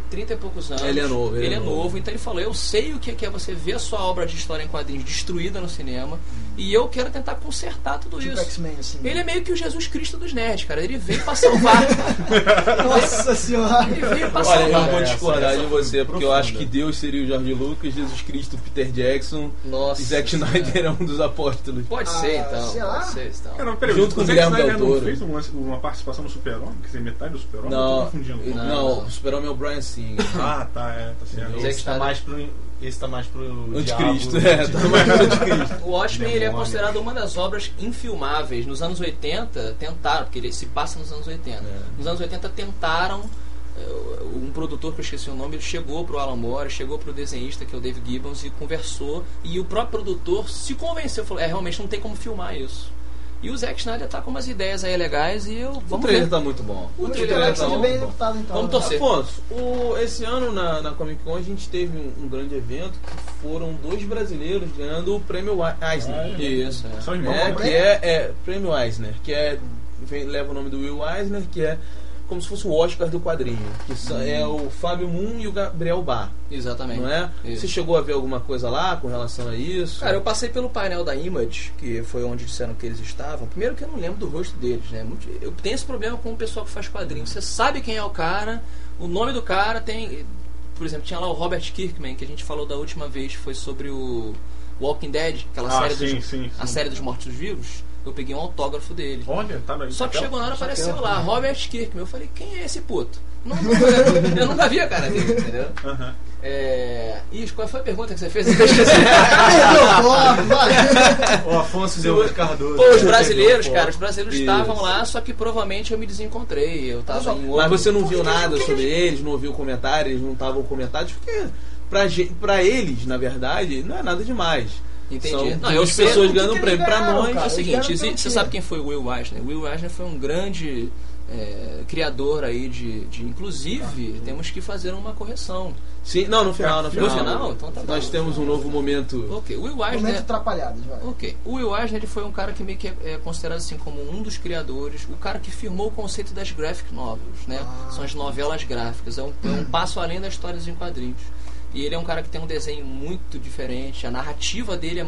30 e poucos anos. Ele é novo, ele Ele, é é novo. novo. então ele falou, eu sei o que é que é você ver a sua obra de história em quadrinhos destruída no cinema. E eu quero tentar consertar tudo Tipo isso. Assim. Ele é meio que o Jesus Cristo dos nerds, cara. Ele veio pra salvar. Nossa senhora! Ele veio pra Olha, eu salvar. vou discordar essa de você, porque eu profunda. acho que Deus seria o Jorge Lucas, Jesus Cristo, Peter Jackson Nossa. e Zack Snyder é um dos apóstolos. Pode Ah, ser, então. será? Pode ser, então. Cara, peraí, Junto o com o Guilherme Del Toro. fez um lance- uma participação no Super-Homem? Quer dizer, metade do Super-Homem? Eu Não, tô confundindo. não, Não. o super-homem é o Brian Singer. Ah, tá, é, tá certo. Zack tá Snyder. mais pro. Esse tá mais pro. Anticristo, diabo, é, tá mais pro anticristo. O Watchmen ele é considerado uma das obras infilmáveis. Nos anos 80, tentaram, porque ele se passa nos anos 80. É. Nos anos 80 tentaram. eh, Um produtor que eu esqueci o nome, ele chegou pro Alan Moore, chegou pro desenhista, que é o Dave Gibbons, e conversou. E o próprio produtor se convenceu, falou: é, realmente não tem como filmar isso. E o Zack Snyder tá com umas ideias aí legais e eu. O Vamos trailer ver. tá muito bom. O O trailer trailer tá bom. bem executado, então. Vamos né? torcer. Afonso, o- esse ano na, na Comic Con a gente teve um, um grande evento que foram dois brasileiros ganhando o prêmio Eisner. Isso, é. São irmãos, É, né? que é, é prêmio Eisner, que é vem- leva o nome do Will Eisner, que é como se fosse o Oscar do quadrinho, que é o Fábio Moon e o Gabriel Bar, Exatamente. não é? Isso. Você chegou a ver alguma coisa lá com relação a isso? Cara, eu passei pelo painel da Image, que foi onde disseram que eles estavam. Primeiro que eu não lembro do rosto deles, né? Eu tenho esse problema com o pessoal que faz quadrinhos. Você sabe quem é o cara, o nome do cara tem. Por exemplo, tinha lá o Robert Kirkman, que a gente falou da última vez, foi sobre o Walking Dead, aquela Ah, série, sim, dos, sim, a sim. série dos mortos-vivos. Eu peguei um autógrafo dele. Olha, tá na Só que chegou na hora apareceu lá, Robert Kirkman. Eu falei, quem é esse puto? Não, não, eu nunca vi a cara dele, entendeu? Aham. É... Ih, qual foi a pergunta que você fez? Eu esqueci. O Afonso deu de Cardoso. Pô, os brasileiros, cara, os brasileiros Isso. estavam lá, só que provavelmente eu me desencontrei. Eu tava em outro... Mas você não viu nada sobre eles, não ouviu comentários, eles não estavam comentados, porque pra, pra eles, na verdade, não é nada demais. Entendi. São Não, duas sei pessoas ganhando que prêmio. ganharam, nós, É cara. o seguinte, você sabe quem foi o Will Eisner? Will Eisner foi um grande é, criador aí de, de inclusive, temos que fazer uma correção. Sim, não, no final, no No final. final? Então tá bom. Nós temos um novo momento. Ok, o Will Momento Eisner... atrapalhados, vai. Ok. O Will Eisner ele foi um cara que meio que é, é considerado assim como um dos criadores, o cara que firmou o conceito das graphic novels, né? Ah. São as novelas gráficas. É um, é um passo além das histórias em quadrinhos. E ele é um cara que tem um desenho muito diferente. A narrativa dele é,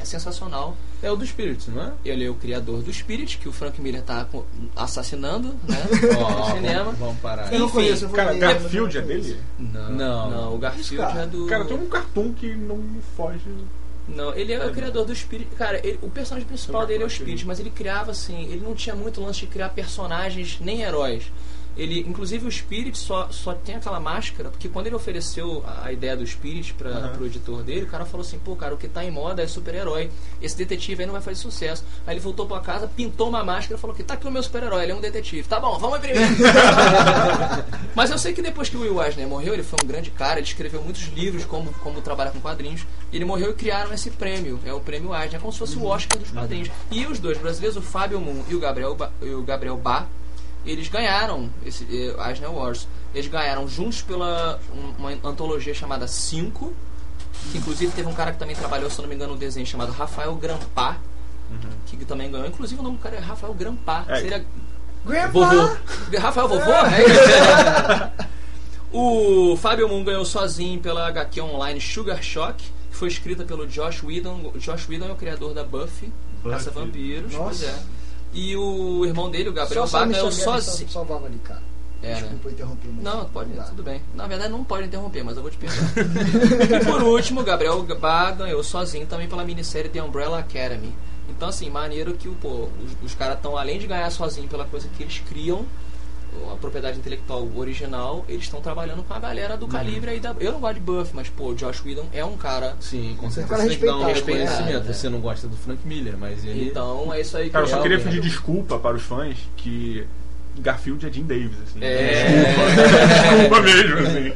é sensacional. É o do Spirits, não é? Ele é o criador do Spirit, que o Frank Miller tá assassinando, né? Ó, no cinema. Vamos, vamos parar. Eu não Enfim, conheço, eu Cara, Garfield é dele? Não, Não. não, o Garfield Isso, cara. é do. Cara, tem um cartoon que não me foge. Não, ele é o criador do Spirit. Cara, ele- o personagem principal dele é o Spirit, mas ele criava assim. Ele não tinha muito lance de criar personagens nem heróis. Ele, inclusive o Spirit só, só tem aquela máscara, porque quando ele ofereceu a, a ideia do Spirit para Aham. pro editor dele, o cara falou assim: pô, cara, o que tá em moda é super-herói. Esse detetive aí não vai fazer sucesso. Aí ele voltou pra casa, pintou uma máscara e falou que tá aqui o meu super-herói, ele é um detetive. Tá bom, vamos imprimir. Mas eu sei que depois que o Will Eisner morreu, ele foi um grande cara, ele escreveu muitos livros como, como trabalhar com quadrinhos. Ele morreu e criaram esse prêmio, é o prêmio Eisner, é como se fosse o Oscar dos quadrinhos. E os dois brasileiros, o Fábio Moon e o Gabriel, Ba- e o Gabriel Bá, eles ganharam esse eh, Eisner Awards. Eles ganharam juntos pela um- uma antologia chamada Cinco, que inclusive teve um cara que também trabalhou, se eu não me engano, no desenho chamado Rafael Grampá, que também ganhou. Inclusive o nome do cara é Rafael Grampá. É. Seria Grandpa! Vovô. Rafael Vovô? É isso. o Fábio Moon ganhou sozinho pela HQ online Sugar Shock, que foi escrita pelo Josh Whedon. O Josh Whedon é o criador da Buffy, Buffy. Caça Vampiros. Nossa. Pois é. E o irmão dele, o Gabriel Só Bach, só ganhou sozinho. sal- salvava ali, cara. É, né? Desculpa interromper. mas Não, pode, dá. tudo bem. Na verdade, não pode interromper, mas eu vou te perguntar. e por último, o Gabriel Bá ganhou sozinho também pela minissérie The Umbrella Academy. Então, assim, maneiro que pô, os, os caras estão, além de ganhar sozinho pela coisa que eles criam, a propriedade intelectual original, eles estão trabalhando com a galera do calibre aí da. Eu não gosto de Buff, mas, pô, o Josh Whedon é um cara. Sim, com certeza. cara Você tem que dar um reconhecimento. né? Você não gosta do Frank Miller, mas ele. Então, é isso aí que Cara, eu só queria realmente- pedir desculpa para os fãs que Garfield é Jim Davis, assim. É. Desculpa mesmo, assim.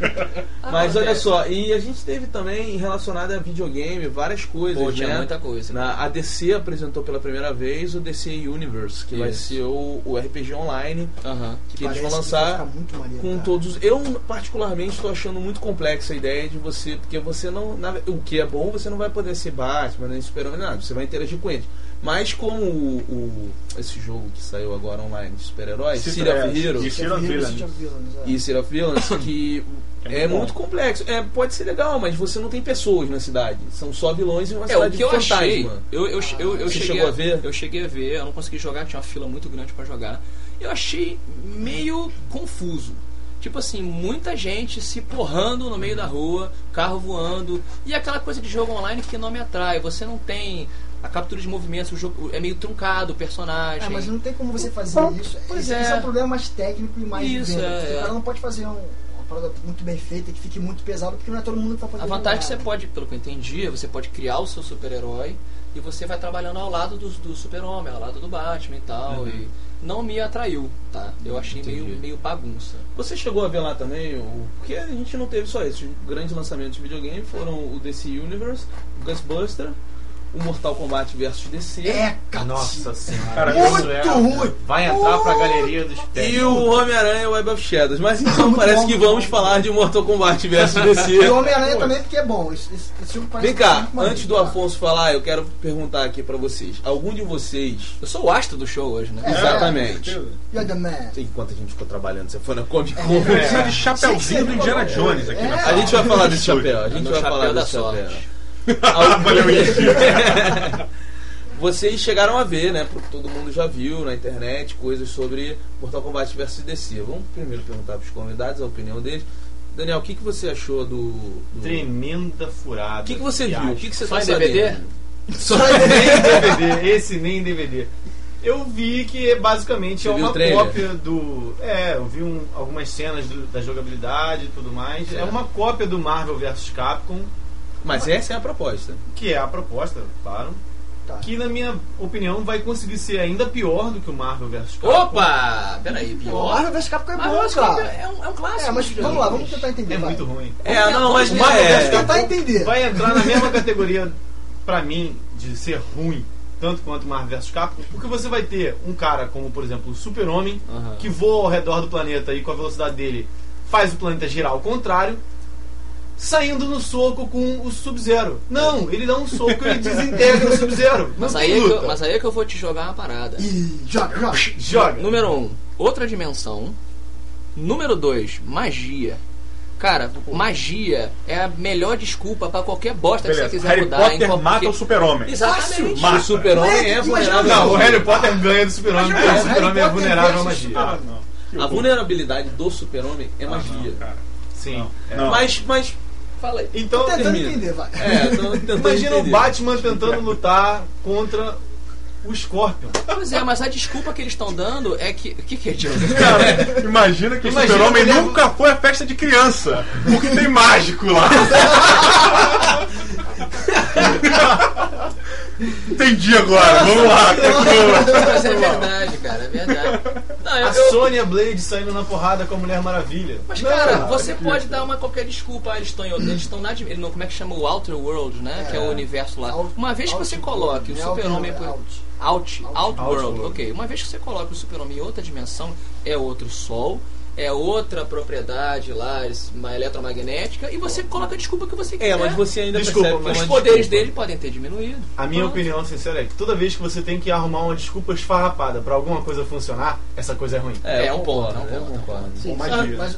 Mas olha só, e a gente teve também relacionado a videogame várias coisas, Pô, tinha né? muita coisa. Na, a DC apresentou pela primeira vez o DC Universe, que vai Isso. ser o, o RPG online, Aham. que eles Parece vão vai lançar maneiro, com cara. todos. Eu particularmente estou achando muito complexa a ideia de você, porque você não, na- o que é bom, você não vai poder ser Batman nem Super-Homem nada, você vai interagir com eles. Mas como o, o- esse jogo que saiu agora online de super-heróis, City of of- Heroes, Isso. City of Villains. É. e City of Villains, que É bom. muito complexo. É, pode ser legal, mas você não tem pessoas na cidade. São só vilões e uma É, o cidade que eu fantasma. achei. Eu, eu, eu, eu Você cheguei chegou a ver? Eu cheguei a ver, eu não consegui jogar, tinha uma fila muito grande pra jogar. Eu achei meio confuso. Tipo assim, muita gente se porrando no meio da rua, carro voando, e aquela coisa de jogo online que não me atrai. Você não tem a captura de movimentos, o jogo é meio truncado o personagem. É, mas não tem como você fazer isso. Pois Esse, é. esse é um problema mais técnico e mais Isso, venda. é, é. O cara não pode fazer um- uma parada muito bem feita, que fique muito pesado, porque não é todo mundo que vai poder A vantagem é que você pode, pelo que eu entendi, você pode criar o seu super-herói e você vai trabalhando ao lado do, do super-homem, ao lado do Batman e tal. E não me atraiu, tá? Eu achei meio, Entendi. meio bagunça. Você chegou a ver lá também, o... porque a gente não teve só isso. Os grandes lançamentos de videogame foram o DC Universe, o Ghostbuster, o Mortal Kombat vs DC É, cara. Nossa senhora. Cara, isso muito é- ruim. Vai entrar pra galeria dos e pés. o Homem-Aranha Web of Shadows. Mas então Muito parece bom, que vamos bom. falar de Mortal Kombat vs E DC. o Homem-Aranha também, porque é bom. Esse, esse, esse parece Vem cá, maneiro, antes do? Afonso falar, eu quero perguntar aqui pra vocês. Algum de vocês. Eu sou o astro do show hoje, né? É. Exatamente. You're the man. Enquanto a gente ficou trabalhando, você foi na Comic Con. Eu preciso de chapéuzinho que do Indiana. Jones aqui É. na A gente vai falar desse chapéu. A gente Meu vai chapéu falar da desse chapéu. Valeu, Vocês chegaram a ver, né? Porque todo mundo já viu na internet coisas sobre Mortal Kombat vs DC. Vamos primeiro perguntar para os convidados a opinião deles. Daniel, o que, que você achou do. do... Tremenda furada. O que, que você viu? O que, que você Só tá em DVD? Só nem DVD, esse nem DVD. Eu vi que é basicamente Você é uma cópia do. É, eu vi um- algumas cenas do- da jogabilidade e tudo mais. É Certo. uma cópia do Marvel vs Capcom, Mas essa é a proposta. que é a proposta, claro. Tá. Que na minha opinião vai conseguir ser ainda pior do que o Marvel vs Capcom. Opa! Peraí, O pior. Marvel vs Capcom é bom, cara. é um, é um clássico. É, mas vamos lá, vamos tentar entender. É vai. muito ruim. É, não, mas O Marvel é. vs Capcom Tentar entender. vai entrar na mesma categoria, pra mim, de ser ruim, tanto quanto Marvel vs Capcom, porque você vai ter um cara como, por exemplo, o Super-Homem, que voa ao redor do planeta e com a velocidade dele faz o planeta girar ao contrário, saindo no soco com o Sub-Zero. Não, ele dá um soco e ele desintegra o Sub-Zero. Mas aí, é que eu, mas aí é que eu vou te jogar uma parada. Ih, joga, joga. Joga. Número 1, um, outra dimensão. Número 2, magia. Cara, magia é a melhor desculpa pra qualquer bosta que Beleza. você quiser Harry mudar Potter em qualquer... mata o super-homem. Exatamente. Mata. O super-homem é vulnerável. Não, o Harry. Potter ganha do Super-Homem porque o Harry Super-Homem é Potter vulnerável à magia. Ah, não. Que A horror. vulnerabilidade do super-homem é Ah, magia. não, cara. Sim. Não. É. Não. Mas, mas. Fala aí. Então, Tô tentando termina. entender, vai. É, tô tentando imagina entender. o Batman tentando lutar contra o Scorpion. Pois é, mas a desculpa que eles estão dando é que. O que, que é, Diogo? Cara, imagina que Imagina o super-homem mulher- nunca foi a festa de criança. Porque tem mágico lá. Entendi agora. Vamos lá, continua. Mas é verdade, cara, é verdade. Não, eu, A eu- Sonya Blade saindo na porrada com a Mulher Maravilha. Mas, Não, cara, não você acredito. pode dar uma qualquer desculpa. Ah, eles estão eles estão na ele não- como é que chama o Outer World, né? que é o universo lá. Out- Uma vez que você Out- coloque o não é Super-Homem out, é out. Out, Out- Outworld, Outworld. ok. Uma vez que você coloca o Super-Homem em outra dimensão, é outro sol, é outra propriedade lá, uma eletromagnética, e você coloca a desculpa que você quiser. É, mas você ainda Desculpa, percebe que é Os poderes desculpa. dele podem ter diminuído. A minha Pronto. opinião sincera é que toda vez que você tem que arrumar uma desculpa esfarrapada pra alguma coisa funcionar, essa coisa é ruim. É, É um ponto, é um ponto. Sim,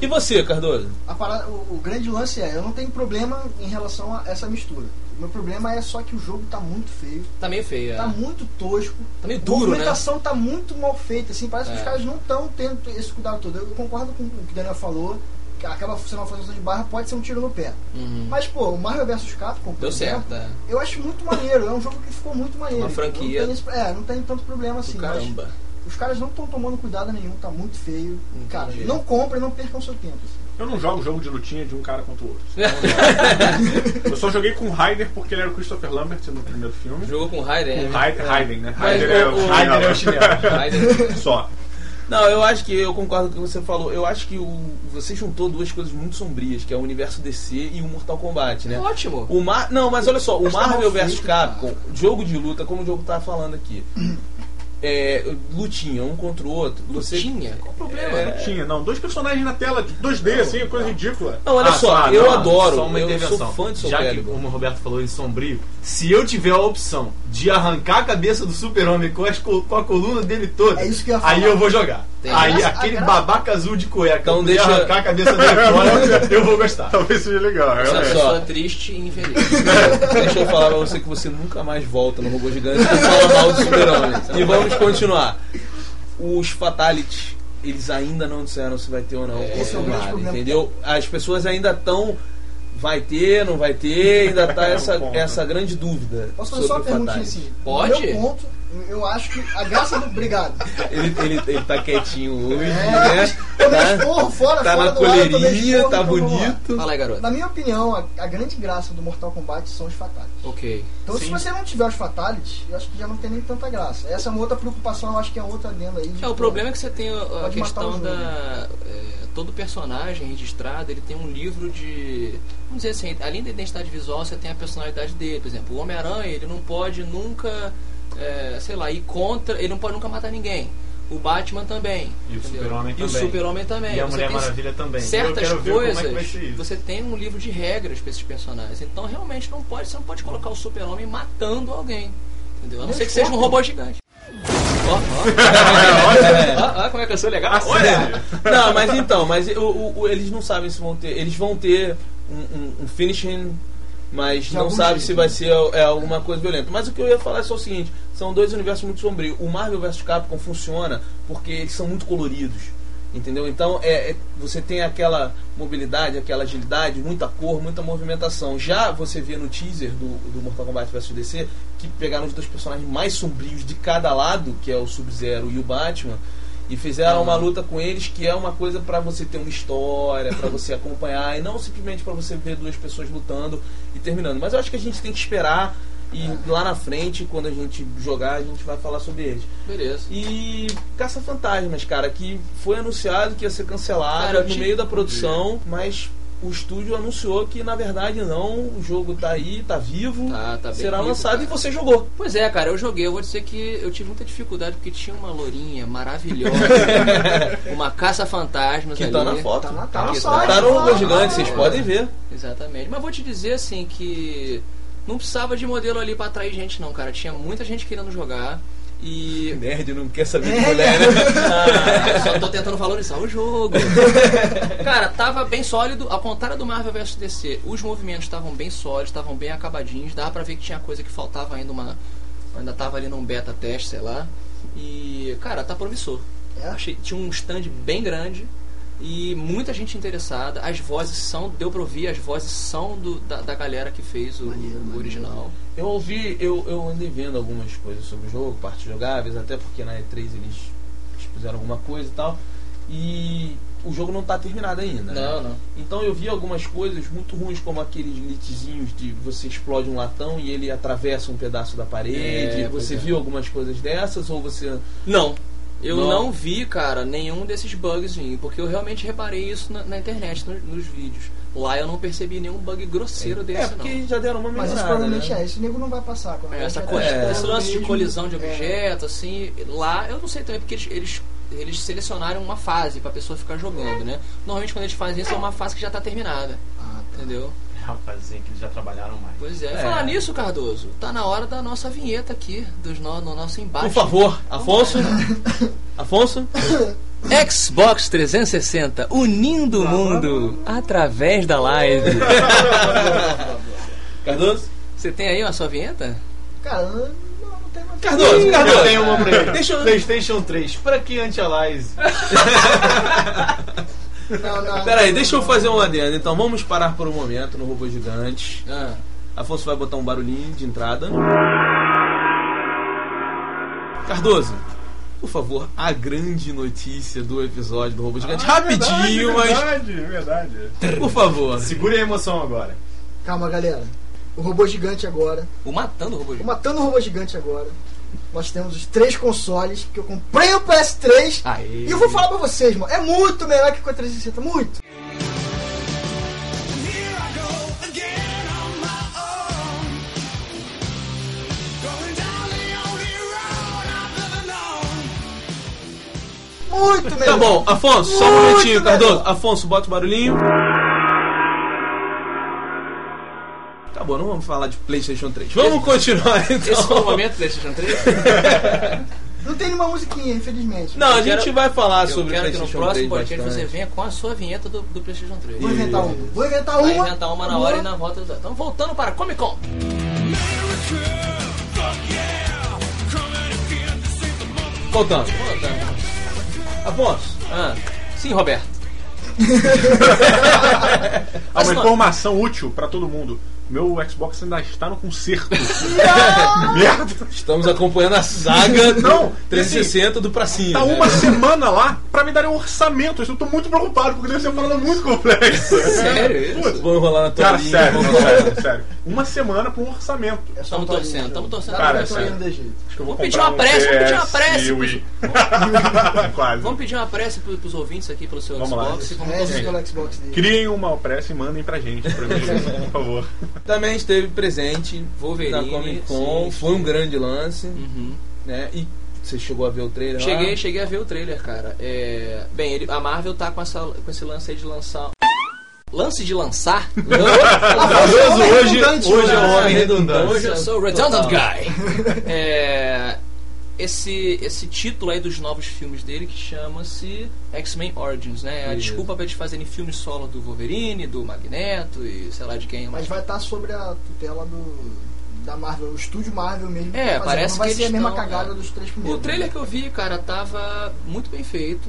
E você, Cardoso? a parada- o, o grande lance é, eu não tenho problema em relação a essa mistura. O meu problema é só que o jogo tá muito feio, Tá meio feio, é. tá muito tosco. Tá meio a duro, né? movimentação tá muito mal feita, assim, parece que É. os caras não estão tendo esse cuidado todo. Eu concordo com o que o Daniel falou, que acaba sendo uma forçação de barra, pode ser um tiro no pé. Uhum. Mas, pô, o Marvel vs Capcom, Deu exemplo, certo, é. eu acho muito maneiro, é um jogo que ficou muito maneiro. Uma franquia. Não tem é, não tem tanto problema assim. Caramba. os caras não estão tomando cuidado nenhum, tá muito feio. Entendi. Cara, não comprem, não percam seu tempo. Eu não jogo jogo de lutinha de um cara contra o outro. Eu só joguei com o Ryder porque ele era o Christopher Lambert no primeiro filme. Jogou com Raiden. Com né? Raiden, Raiden, né? Mas Ryder é o- o o- chinelo. Ryder é o chinelo. Só. Não, eu acho que eu concordo com o que você falou. Eu acho que o, você juntou duas coisas muito sombrias, que é o universo DC e o Mortal Kombat, né? Ótimo. O Mar... Não, mas olha só, o tá Marvel vs Capcom, jogo de luta, como o jogo tá falando aqui. É, lutinha, um contra o outro. Você... Tinha? Qual o problema? É. Tinha, não. Dois personagens na tela, 2D, assim, coisa ridícula. Não, olha Ah, só, ah, eu não, adoro, Só uma eu intervenção. sou fã de Soul Já que, como o Roberto falou em sombrio, se eu tiver a opção de arrancar a cabeça do super-homem com, as com a coluna dele toda, É isso que eu aí eu vou jogar. Tem. Aí graça- aquele babaca azul de cueca, Então eu deixa- arrancar a cabeça dele fora, eu vou gostar. Talvez seja legal. É uma realmente. só. pessoa triste e infeliz. Deixa eu falar pra você que você nunca mais volta no Robô Gigante e fala mal do Super-Homem. E vamos continuar. Os Fatalities, eles ainda não disseram se vai ter ou não. É, esse é o grande problema. entendeu? As pessoas ainda estão. Vai ter, não vai ter, ainda tá É essa, essa grande dúvida. Posso fazer só uma sobre o perguntinha Fatality. assim? Pode? No meu ponto, eu acho que a graça do. Obrigado. Ele, ele, ele tá quietinho hoje, É, né? Tá, esporro fora, tá fora na colheria, tá então bonito. Fala aí, garoto. Na minha opinião, a, a grande graça do Mortal Kombat são os fatalities. Ok. Então, se Sim. você não tiver os fatalities, eu acho que já não tem nem tanta graça. Essa é uma outra preocupação, eu acho que é outra adenda aí. de, É, o pô, problema é que você tem a- a questão da. é, todo personagem registrado ele tem um livro de. Vamos dizer assim, além da identidade visual, você tem a personalidade dele. Por exemplo, o Homem-Aranha, ele não pode nunca. É, sei lá, ir contra. Ele não pode nunca matar ninguém. O Batman também. E o? Super-Homem E o também. Super-Homem também. E a Mulher Maravilha também. Certas ver coisas, é você tem um livro de regras para esses personagens. Então, realmente, não pode, você não pode colocar o Super-Homem matando alguém. Entendeu? A não ser que seja um robô gigante. Ó, ó. Ó, ó, como é que eu sou legal. Olha! Não, mas então, mas o, o- o- eles não sabem se vão ter. Eles vão ter um, um, um finishing, mas De não sabe jeito, se vai né? ser é, alguma coisa violenta. Mas o que eu ia falar é só o seguinte: são dois universos muito sombrios. O Marvel vs Capcom funciona porque eles são muito coloridos. Entendeu? Então é, é- você tem aquela mobilidade, aquela agilidade, muita cor, muita movimentação. Já você vê no teaser do, do Mortal Kombat vs DC que pegaram os dois personagens mais sombrios de cada lado, que é o Sub-Zero e o Batman, e fizeram uma luta com eles que é uma coisa pra você ter uma história, pra você acompanhar e não simplesmente pra você ver duas pessoas lutando e terminando. Mas eu acho que a gente tem que esperar e lá na frente, quando a gente jogar, a gente vai falar sobre eles. Beleza. E Caça Fantasmas, cara, que foi anunciado que ia ser cancelado Cara, no te- meio da produção, mas o estúdio anunciou que na verdade não, o jogo tá aí, tá vivo, Tá, tá bem será vivo, lançado cara. e você jogou. Pois é, cara, eu joguei. Eu vou dizer que eu tive muita dificuldade porque tinha uma lourinha maravilhosa, uma caça-fantasmas Que ali. tá na foto. Tá na, tá Tá site. Tá no gigante, vocês podem ver. Exatamente. Mas vou te dizer assim que não precisava de modelo ali pra atrair gente não, cara. Tinha muita gente querendo jogar e Nerd não quer saber de É, mulher, né? Ah, só tô tentando valorizar o jogo. Cara, tava bem sólido, ao contrário do Marvel vs DC, os movimentos estavam bem sólidos, estavam bem acabadinhos, dava pra ver que tinha coisa que faltava ainda uma. Ainda tava ali num beta teste, sei lá. E, cara, tá promissor. É? Achei, tinha um stand bem grande e muita gente interessada. As vozes são, deu pra ouvir, as vozes são do, da, da galera que fez o, Maneiro, o maneiro. original. Eu ouvi, eu, eu andei vendo algumas coisas sobre o jogo, partes jogáveis, até porque na E3 eles fizeram alguma coisa e tal. E o jogo não tá terminado ainda. né? Não, não. Então eu vi algumas coisas muito ruins, como aqueles glitchzinhos de você explode um latão e ele atravessa um pedaço da parede. É, você é. viu algumas coisas dessas ou você. Não. Eu Não. não, vi, cara, nenhum desses bugs vir, porque eu realmente reparei isso na, na internet, no- nos vídeos. Lá eu não percebi nenhum bug grosseiro desse, é, porque não. já deram uma Mas melhorada. isso provavelmente né? é, esse nego não vai passar. quando É, essa coisa, chegar esse lance de colisão de é, objetos, assim, lá eu não sei também, porque eles, eles, eles selecionaram uma fase pra pessoa ficar jogando, né? Normalmente quando eles fazem isso é uma fase que já tá terminada, Ah, tá. entendeu? Rapazinho, que eles já trabalharam mais. Pois é. É. Falar nisso, Cardoso, tá na hora da nossa vinheta aqui, dos no, no nosso embate. Por favor, Afonso. Afonso. Xbox 360, unindo o mundo através da live. Cardoso. Você tem aí a sua vinheta? Cara, não, não tem mais. Cardoso, Cardoso. Eu tenho uma pra ele. Deixa eu- PlayStation 3, pra que anti-aliase? Não, não, Pera aí, não, deixa eu fazer um adendo. Então vamos parar por um momento no robô gigante. Ah, Afonso vai botar um barulhinho de entrada. Cardoso, por favor, a grande notícia do episódio do Robô Gigante. Rapidinho, Ah, verdade, verdade, verdade. mas. Por favor. Segure a emoção agora. Calma, galera. O robô gigante agora. o Matando o Robô O Gigante. Matando o Robô Gigante agora. Nós temos os três consoles que eu comprei o PS3. Aê. E eu vou falar pra vocês, mano. É muito melhor que o 360. Muito. Muito melhor. Tá bom, Afonso, só um Muito minutinho, Cardoso. Afonso, bota o barulhinho. Bom, não vamos falar de PlayStation 3. Vamos continuar então. Esse foi o momento do PlayStation 3? Não tem nenhuma musiquinha, infelizmente. Não, a Eu gente quero- vai falar Eu sobre o quero que no próximo 3 podcast bastante. você venha com a sua vinheta do, do PlayStation 3. Vou inventar uma. Vou inventar uma. inventar uma na hora e na volta. Estamos voltando para Comic Con. Voltando. Afonso, Ah, sim, Roberto. Ah, uma não- informação útil pra todo mundo. Meu Xbox ainda está no conserto. Merda! estamos acompanhando a saga Não, 360 do Pracinha. Tá né? uma semana lá pra me darem um orçamento. Eu tô muito preocupado, porque deve ser uma parada muito complexa. Sério isso? Putz. Vou enrolar na tua Cara, linha, sério, não, sério, sério. Uma semana pra um orçamento. É Estamos torinho, torcendo, estamos torcendo. Cara, pra é jeito. Acho que eu vou Vamos pedir uma um prece, vamos pedir uma prece. Wii. Quase. Vamos pedir uma prece pro- pros ouvintes aqui pelo seu Vamos lá. Xbox e vamos É, pelo Xbox dele. Criem uma prece e mandem pra gente, pra mim, por favor. Também esteve presente Wolverine, na Comic Con, sim, foi um grande lance, Uhum. né? E você chegou a ver o trailer Cheguei, lá? cheguei a ver o trailer, cara. É... Bem, ele- a Marvel tá com, essa, com esse lance aí de lançar. Lance de lançar? Famoso hoje, redundante, hoje é né? o homem redundante. Hoje eu sou o Redundant Guy. É, esse, esse título aí dos novos filmes dele que chama-se X-Men Origins, né? É a desculpa pra eles fazerem filmes solo do Wolverine, do Magneto e sei lá de quem. Mas vai estar sobre a tutela do da Marvel, o estúdio Marvel mesmo. que É, tá fazendo. parece Não vai que ser a mesma tão- cagada é. dos três primeiros. O trailer que eu vi, cara, tava muito bem feito.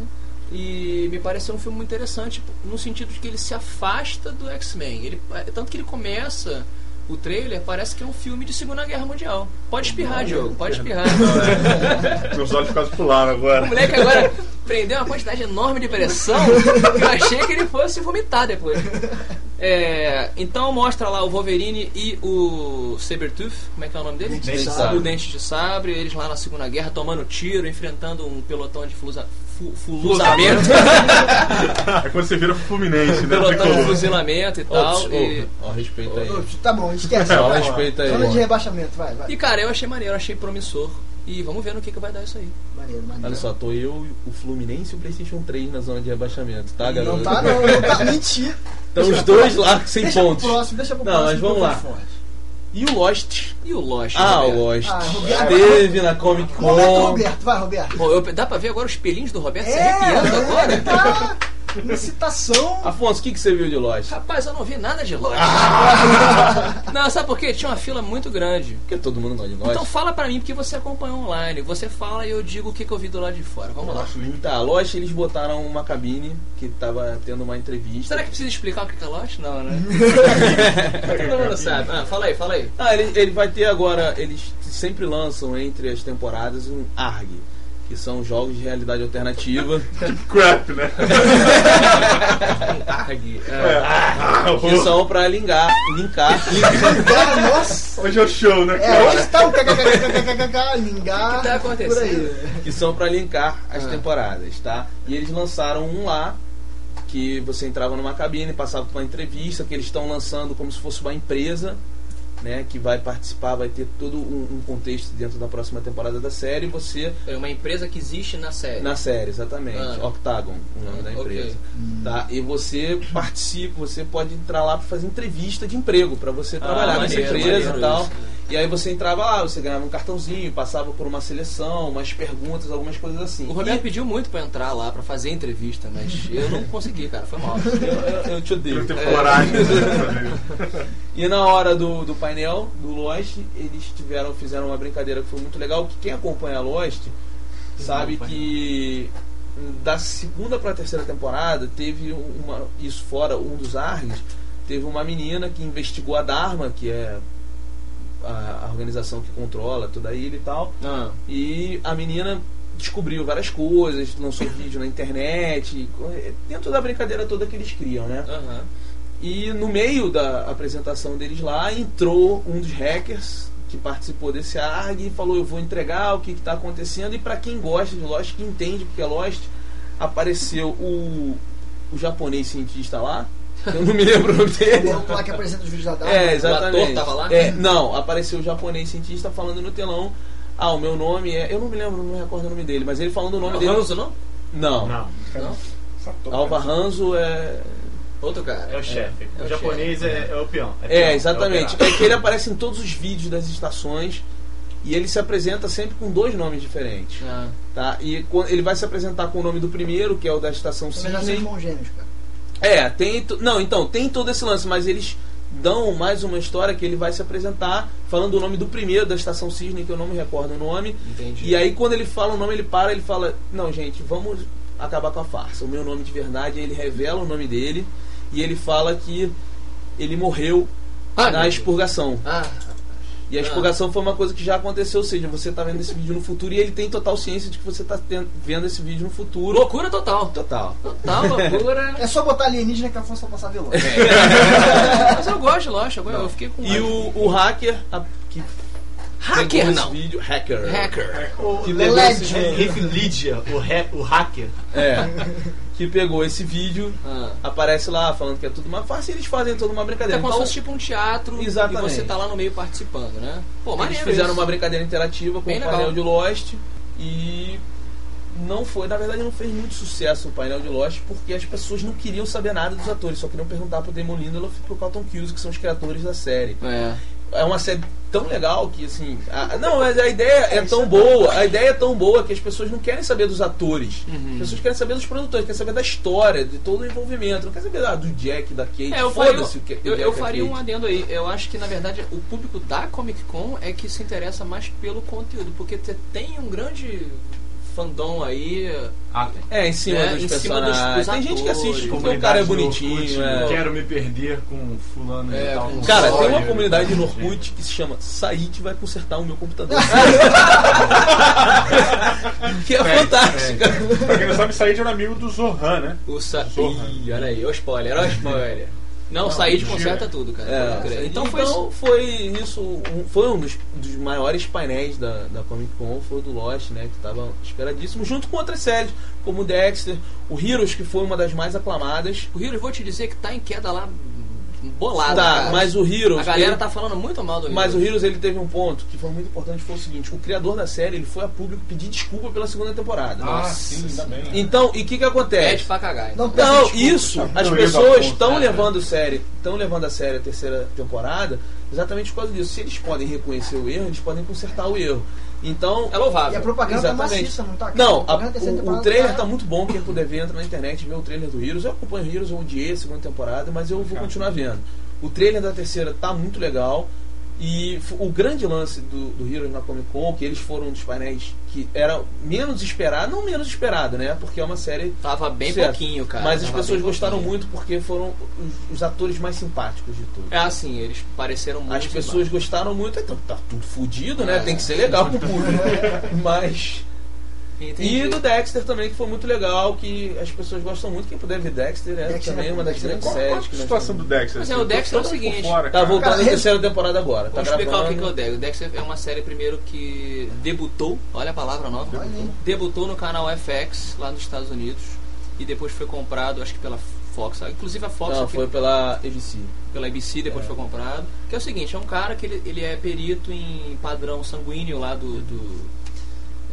E me pareceu um filme muito interessante no sentido de que ele se afasta do X-Men. Ele, tanto que ele começa o trailer, parece que é um filme de Segunda Guerra Mundial. Pode espirrar, Diogo, pode espirrar. Meus olhos quase pularam O agora. moleque agora prendeu uma quantidade enorme de pressão que eu achei que ele fosse vomitar depois. É, então mostra lá o Wolverine e o Sabretooth, como é que é o nome dele? Dente de O Sabre. Dente de Sabre, eles lá na Segunda Guerra tomando tiro, enfrentando um pelotão de flusa, fu, fuluzamento, É quando você vira Fluminense, né? pelotão de fuzilamento e Ó, tal. ó, E, ó, respeita aí. Tá bom, esquece. Vai. respeita aí. Zona de rebaixamento, vai, vai. e, cara, eu achei maneiro, achei promissor. E vamos ver no que, que vai dar isso aí. Maneiro, maneiro. Olha só, tô eu, o Fluminense e o Playstation 3 na zona de rebaixamento, tá, garoto? Não tá, não, não tá. Mentira. Estão os dois lá sem deixa pontos. Pro próximo, deixa pro Não, próximo. mas vamos lá. forte. E o Lost? E o Lost? Ah, Roberto? o Lost. Ah, Roberto. Esteve na Comic Con. Roberto, vai, Roberto. Bom, eu- dá pra ver agora os pelinhos do Roberto se É, arrepiando é, agora? tá. Uma citação. Afonso, o que, que você viu de Lost? Rapaz, eu não vi nada de Lost. Ah. não, sabe por quê? Tinha uma fila muito grande. Porque todo mundo gosta de Lost. Então fala pra mim, porque você acompanhou online. Você fala e eu digo o que, que eu vi do lado de fora. Vamos lá. Tá, Lost eles botaram uma cabine que tava tendo uma entrevista. Será que precisa explicar o que que é Lost? Não, né? Todo mundo sabe. Ah, fala aí, fala aí. Ah, ele, ele vai ter agora, eles sempre lançam entre as temporadas um ARG, que são jogos de realidade alternativa. Crap, né? Arg. É. que são pra linkar, linkar, nossa. Hoje é o show, né? É, hoje está o kkkkkk, lingar. O que tá acontecendo? Por aí. que são pra linkar as Ah. temporadas, tá? E eles lançaram um lá que você entrava numa cabine, passava por uma entrevista que eles estão lançando como se fosse uma empresa, né, que vai participar, vai ter todo um, um contexto dentro da próxima temporada da série, você É uma empresa que existe na série. na série, exatamente, Ah. Octagon, o nome da Ok. empresa. Tá? E você participa, você pode entrar lá para fazer entrevista de emprego, para você trabalhar nessa Ah, maneiro, empresa maneiro e tal. isso. E aí você entrava lá, você ganhava um cartãozinho, passava por uma seleção, umas perguntas, algumas coisas assim. O Roberto pediu muito pra entrar lá, pra fazer entrevista, mas eu não consegui, cara. Foi mal. E eu, eu- eu te odeio. Não tem É. coragem. E na hora do, do painel do Lost, eles tiveram, fizeram uma brincadeira que foi muito legal, que quem acompanha Lost sabe que da segunda para a terceira temporada teve uma isso fora um dos args teve uma menina que investigou a Dharma que é a, a organização que controla toda a ilha e tal Ah, e a menina descobriu várias coisas lançou vídeo na internet dentro da brincadeira toda que eles criam né aham. e no meio da apresentação deles lá, entrou um dos hackers que participou desse ARG e falou: Eu vou entregar o que está acontecendo. E para quem gosta de Lost, que entende porque é Lost, apareceu o, o japonês cientista lá. Eu não me lembro o nome Ele é dele. o lá que apresenta os vídeos da Dharma. É, exatamente. ator tava lá? É, não, apareceu o japonês cientista falando no telão. Ah, o meu nome é. Eu não me lembro, não me recordo o nome dele, mas ele falando o nome dele. Hanzo, não? Não. Não. Não? Alva Hanzo é. Outro cara. É o chefe. É o o japonês é, é o peão. É, peão, exatamente. o É que ele aparece em todos os vídeos das estações E ele se apresenta sempre com dois nomes diferentes. Ah, Tá? E ele vai se apresentar com o nome do primeiro, que é o da estação verdade, são irmãos gêmeos, cara. É, tem. Não, então, tem todo esse lance, mas eles dão mais uma história que ele vai se apresentar falando o nome do primeiro da estação Cisne, que eu não me recordo o nome. entendi. E aí quando ele fala o nome, ele para, ele fala, não, gente, vamos acabar com a farsa. O meu nome de verdade, ele revela o nome dele e ele fala que ele morreu Ah, na expurgação. Ah, E a expurgação foi uma coisa que já aconteceu, ou seja, você tá vendo esse vídeo no futuro e ele tem total ciência de que você tá ten- vendo esse vídeo no futuro. loucura total. Total. Total loucura. É só botar alienígena que a força passar veloz. Mas eu gosto de Lost, agora eu fiquei com. E o, o hacker a- que Hacker não. vídeo, hacker. Hacker. O Que pegou esse Lydia, o, ha- o hacker. é, que pegou esse vídeo, Ah. aparece lá falando que é tudo uma farsa e eles fazem toda uma É brincadeira. como se Então, fosse tipo um teatro Exatamente. e você tá lá no meio participando, né? Pô, Eles maneiro fizeram isso. uma brincadeira interativa com Bem o legal. painel de Lost e não foi, na verdade não fez muito sucesso o painel de Lost porque as pessoas não queriam saber nada dos atores, só queriam perguntar pro Damon Lindelof e pro Carlton Cuse, que são os criadores da série. É. É uma série tão legal que assim, a- não, mas a ideia é tão é boa, a ideia é tão boa que as pessoas não querem saber dos atores. Uhum. As pessoas querem saber dos produtores, querem saber da história, de todo o envolvimento, não quer saber ah, do Jack, da Kate. É, eu faria, Foda-se o que eu, eu faria um adendo aí. Eu acho que, na verdade, o público da Comic Con é que se interessa mais pelo conteúdo, porque te- tem um grande fandom aí. Ah, É, em cima É, dos em cima personagens. dos- dos tem gente que assiste porque o cara é bonitinho. Orkut, é. Quero me perder com fulano É, e tal. com- Cara, tem uma comunidade no. Orkut que se chama Said vai consertar o meu computador. que é fantástica. Pra quem não sabe, Said era amigo do Zohan, né? O Sa... Ih, olha aí, ó o spoiler, ó o spoiler. Não, o Said mentira. conserta tudo, cara. É, então, Então foi foi isso. um- foi um dos, dos maiores painéis da, da Comic Con, foi o do Lost, né? Que estava esperadíssimo, junto com outras séries, como o Dexter, o Heroes, que foi uma das mais aclamadas. O Heroes, vou te dizer que tá em queda lá bolada, tá, cara. mas o Heroes. A galera ele- tá falando muito mal do Heroes. Mas o Heroes ele teve um ponto que foi muito importante, foi o seguinte, o criador da série ele foi a público pedir desculpa pela segunda temporada. Ah, sim, ainda bem. Então, e o que que acontece? Pede pra cagar. Então. peça Não, desculpa. isso, Não, as pessoas estão cara. levando série, estão levando a sério a terceira temporada exatamente por causa disso. Se eles podem reconhecer o erro, eles podem consertar o erro. Então, É louvável. E a propaganda tá Exatamente. maciça, não tá? não, a- o, o trailer tá muito bom, quem puder ver entra na internet e vê o trailer do Heroes. Eu acompanho o Heroes, eu odiei a segunda temporada, mas eu vou continuar vendo. O trailer da terceira tá muito legal. E o grande lance do, do Heroes na Comic Con, que eles foram um dos painéis que era menos esperado, não menos esperado, né? Porque é uma série Tava bem Certo. pouquinho, cara. mas as pessoas gostaram pouquinho. muito porque foram os, os atores mais simpáticos de tudo. É assim, eles pareceram muito. As pessoas gostaram muito, então tá tudo fudido, né? É. Tem que ser legal pro público. Mas. Entendi. E do Dexter também, que foi muito legal, que as pessoas gostam muito. Quem puder ver Dexter é Dexter também é uma das Dexter é grandes séries. Qual que a situação do. Dexter? Mas assim? é, o Dexter é o seguinte, fora, Tá voltando Cara, na terceira temporada agora. Tá Vamos explicar o que, que é o. Dexter. O Dexter é uma série primeiro que debutou, olha a palavra nova, aí. debutou no canal FX lá nos Estados Unidos e depois foi comprado, acho que pela Fox, inclusive a Fox Não, aqui- foi pela ABC. pela ABC, depois foi comprado. Que é o seguinte, é um cara que ele, ele é perito em padrão sanguíneo lá do. do-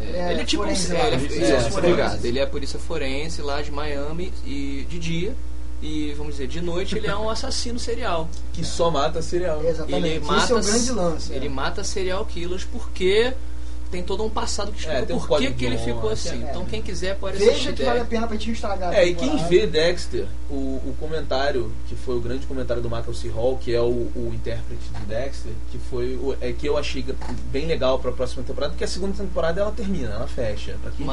é, É, ele é tipo um, forense é, lá, ele, é, polícia isso, forense. obrigado. Ele é polícia forense lá de Miami e de dia. E vamos dizer, de noite ele é um assassino serial. Que só mata serial. Exatamente. Ele Esse mata, é o grande lance. Ele é. mata serial killers porque tem todo um passado que explica É, um por que, que ele ficou assim. é. Então quem quiser pode assistir. Veja que vale a Dexter. pena pra gente estragar. É, e quem vê Dexter, o, o comentário, que foi o grande comentário do Michael C. Hall, que é o, o intérprete de Dexter, que foi o, é que eu achei bem legal pra próxima temporada, porque a segunda temporada ela termina, ela fecha. Quem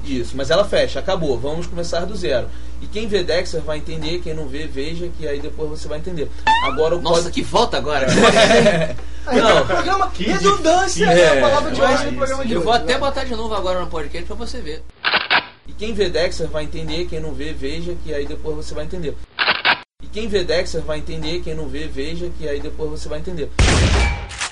viu. Isso, mas ela fecha, acabou, vamos começar do zero. E quem vê Dexter vai entender, quem não vê, veja, que aí depois você vai entender. Agora o Nossa, código- que volta agora! Não. programa, Que redundância difícil. é a palavra de É, hoje no programa de Eu hoje. vou até né? botar de novo agora no podcast pra você ver. E quem vê Dexter vai entender, quem não vê, veja, que aí depois você vai entender. E quem vê Dexter vai entender, quem não vê, veja, que aí depois você vai entender.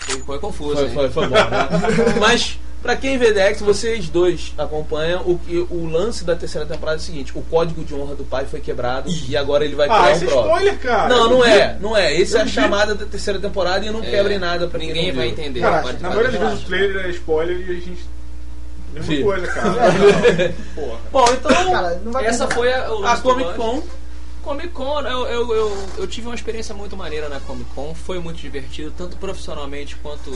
Foi, foi confuso. Foi, foi, foi bom, né? Mas, pra quem vê Dexter, vocês dois acompanham o que o lance da terceira temporada é o seguinte: o código de honra do pai foi quebrado e agora ele vai Ah, criar esse um é próprio. spoiler, cara. Não, Eu não vi. é, não é. Essa é a vi. chamada da terceira temporada e não É, quebra em nada pra quem Ninguém vai entender. Cara, pode- na maioria das vezes o trailer é spoiler e a gente. Mesma coisa, cara. Porra. Bom, então, Cara, não vai Essa foi a, o a Comic. Con. Comic Con, eu, eu, eu, eu tive uma experiência muito maneira na Comic Con, foi muito divertido, tanto profissionalmente quanto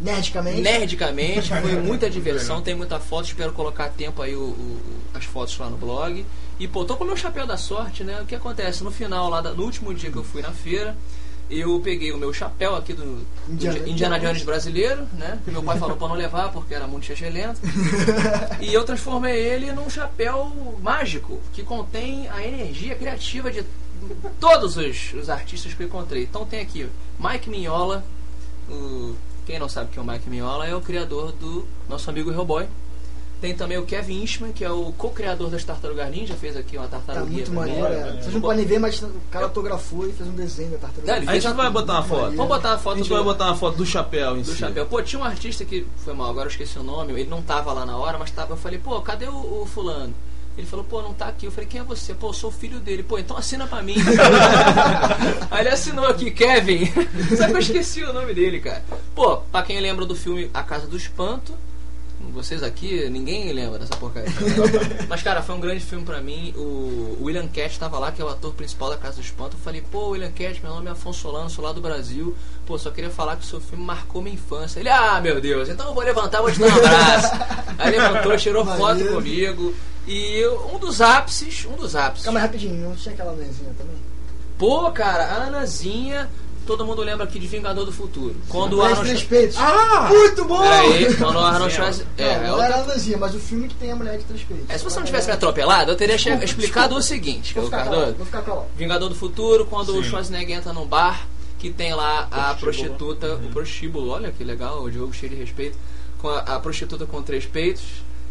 Nerdicamente. Nerdicamente, foi muita diversão, tem muita foto, espero colocar a tempo aí o, o- as fotos lá no blog. E pô, tô com o meu chapéu da sorte, né? O que acontece? No final, lá da- no último dia que eu fui na feira, eu peguei o meu chapéu aqui do, do Indiana- Indiana, Jones brasileiro, né? Que meu pai falou pra não levar porque era muito chechelento. e eu transformei ele num chapéu mágico que contém a energia criativa de todos os, os artistas que eu encontrei. Então tem aqui Mike Mignola, o- quem não sabe quem é o Mike Mignola é o criador do nosso amigo Hellboy. Tem também o Kevin Eastman, que é o co-criador das Tartarugas Ninja, fez aqui uma Tá tartaruga. muito maneiro. É. Vocês não podem ver, mas o cara autografou e fez um desenho da tartaruga. Não, A gente vai botar uma foto. Vamos botar a A foto gente do, vai botar uma foto do chapéu em do si. chapéu. Pô, tinha um artista que foi mal, agora eu esqueci o nome, ele não tava lá na hora, mas tava. Eu falei, pô, cadê o, o fulano? Ele falou, pô, não tá aqui. Eu falei, quem é você? Pô, eu sou o filho dele. Pô, então assina pra mim. Aí ele assinou aqui, Kevin. Só que eu esqueci o nome dele, cara. Pô, pra quem lembra do filme A Casa do Espanto, vocês aqui, ninguém lembra dessa porcaria. Mas, cara, foi um grande filme pra mim. O William Cat tava lá, que é o ator principal da Casa do Espanto. Eu falei, pô, William Cat, meu nome é Afonso Solano, sou lá do Brasil. Pô, só queria falar que o seu filme marcou minha infância. Ele, ah, meu Deus, então eu vou levantar, vou te dar um abraço. Aí levantou, tirou foto comigo. E um dos ápices, um dos ápices. Calma rapidinho, não tinha aquela lenzinha também? Pô, cara, a Anazinha, todo mundo lembra aqui de Vingador do Futuro. Quando o Três, Arnold três Schwarzenegger. peitos. Ah! Muito bom! Peraí, quando o Arnold Schwarzenegger. Não, É, é não outra era a Nanzinha, mas o filme que tem a mulher de três peitos. É, se você não tivesse me atropelado, eu teria Desculpa, explicado desculpa. o seguinte, Vou o ficar calado, vou ficar calado. Vingador do Futuro, quando o Sim. Schwarzenegger entra num bar que tem lá a prostituta, o prostíbulo, olha que legal, o Diogo cheio de respeito, com a, a prostituta com três peitos.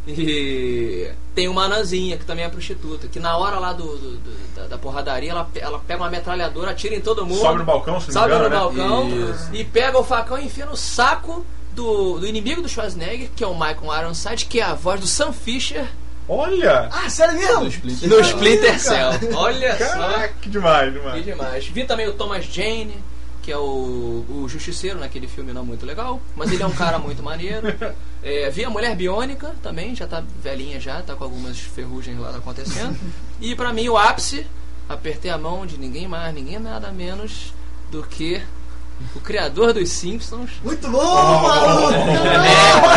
E tem uma anãzinha que também é prostituta, que na hora lá do, do- do- da, da porradaria ela, ela pega uma metralhadora, atira em todo mundo. Sobe no balcão, se sobe engano, no né? balcão Isso. e pega o facão e enfia no saco do, do inimigo do Schwarzenegger, que é o Michael Ironside, que é a voz do Sam Fisher Olha! Ah, sério mesmo? No Splinter no Splinter. Cell. Olha só. Caraca, que demais, Que demais. demais. Vi também o Thomas Jane, que é o, o Justiceiro naquele filme não muito legal, mas ele é um cara muito maneiro. É, vi a Mulher Biônica também, já tá velhinha já, tá com algumas ferrugens lá acontecendo. E pra mim o ápice, apertei a mão de ninguém mais, ninguém nada menos do que o criador dos Simpsons, Muito bom, maluco!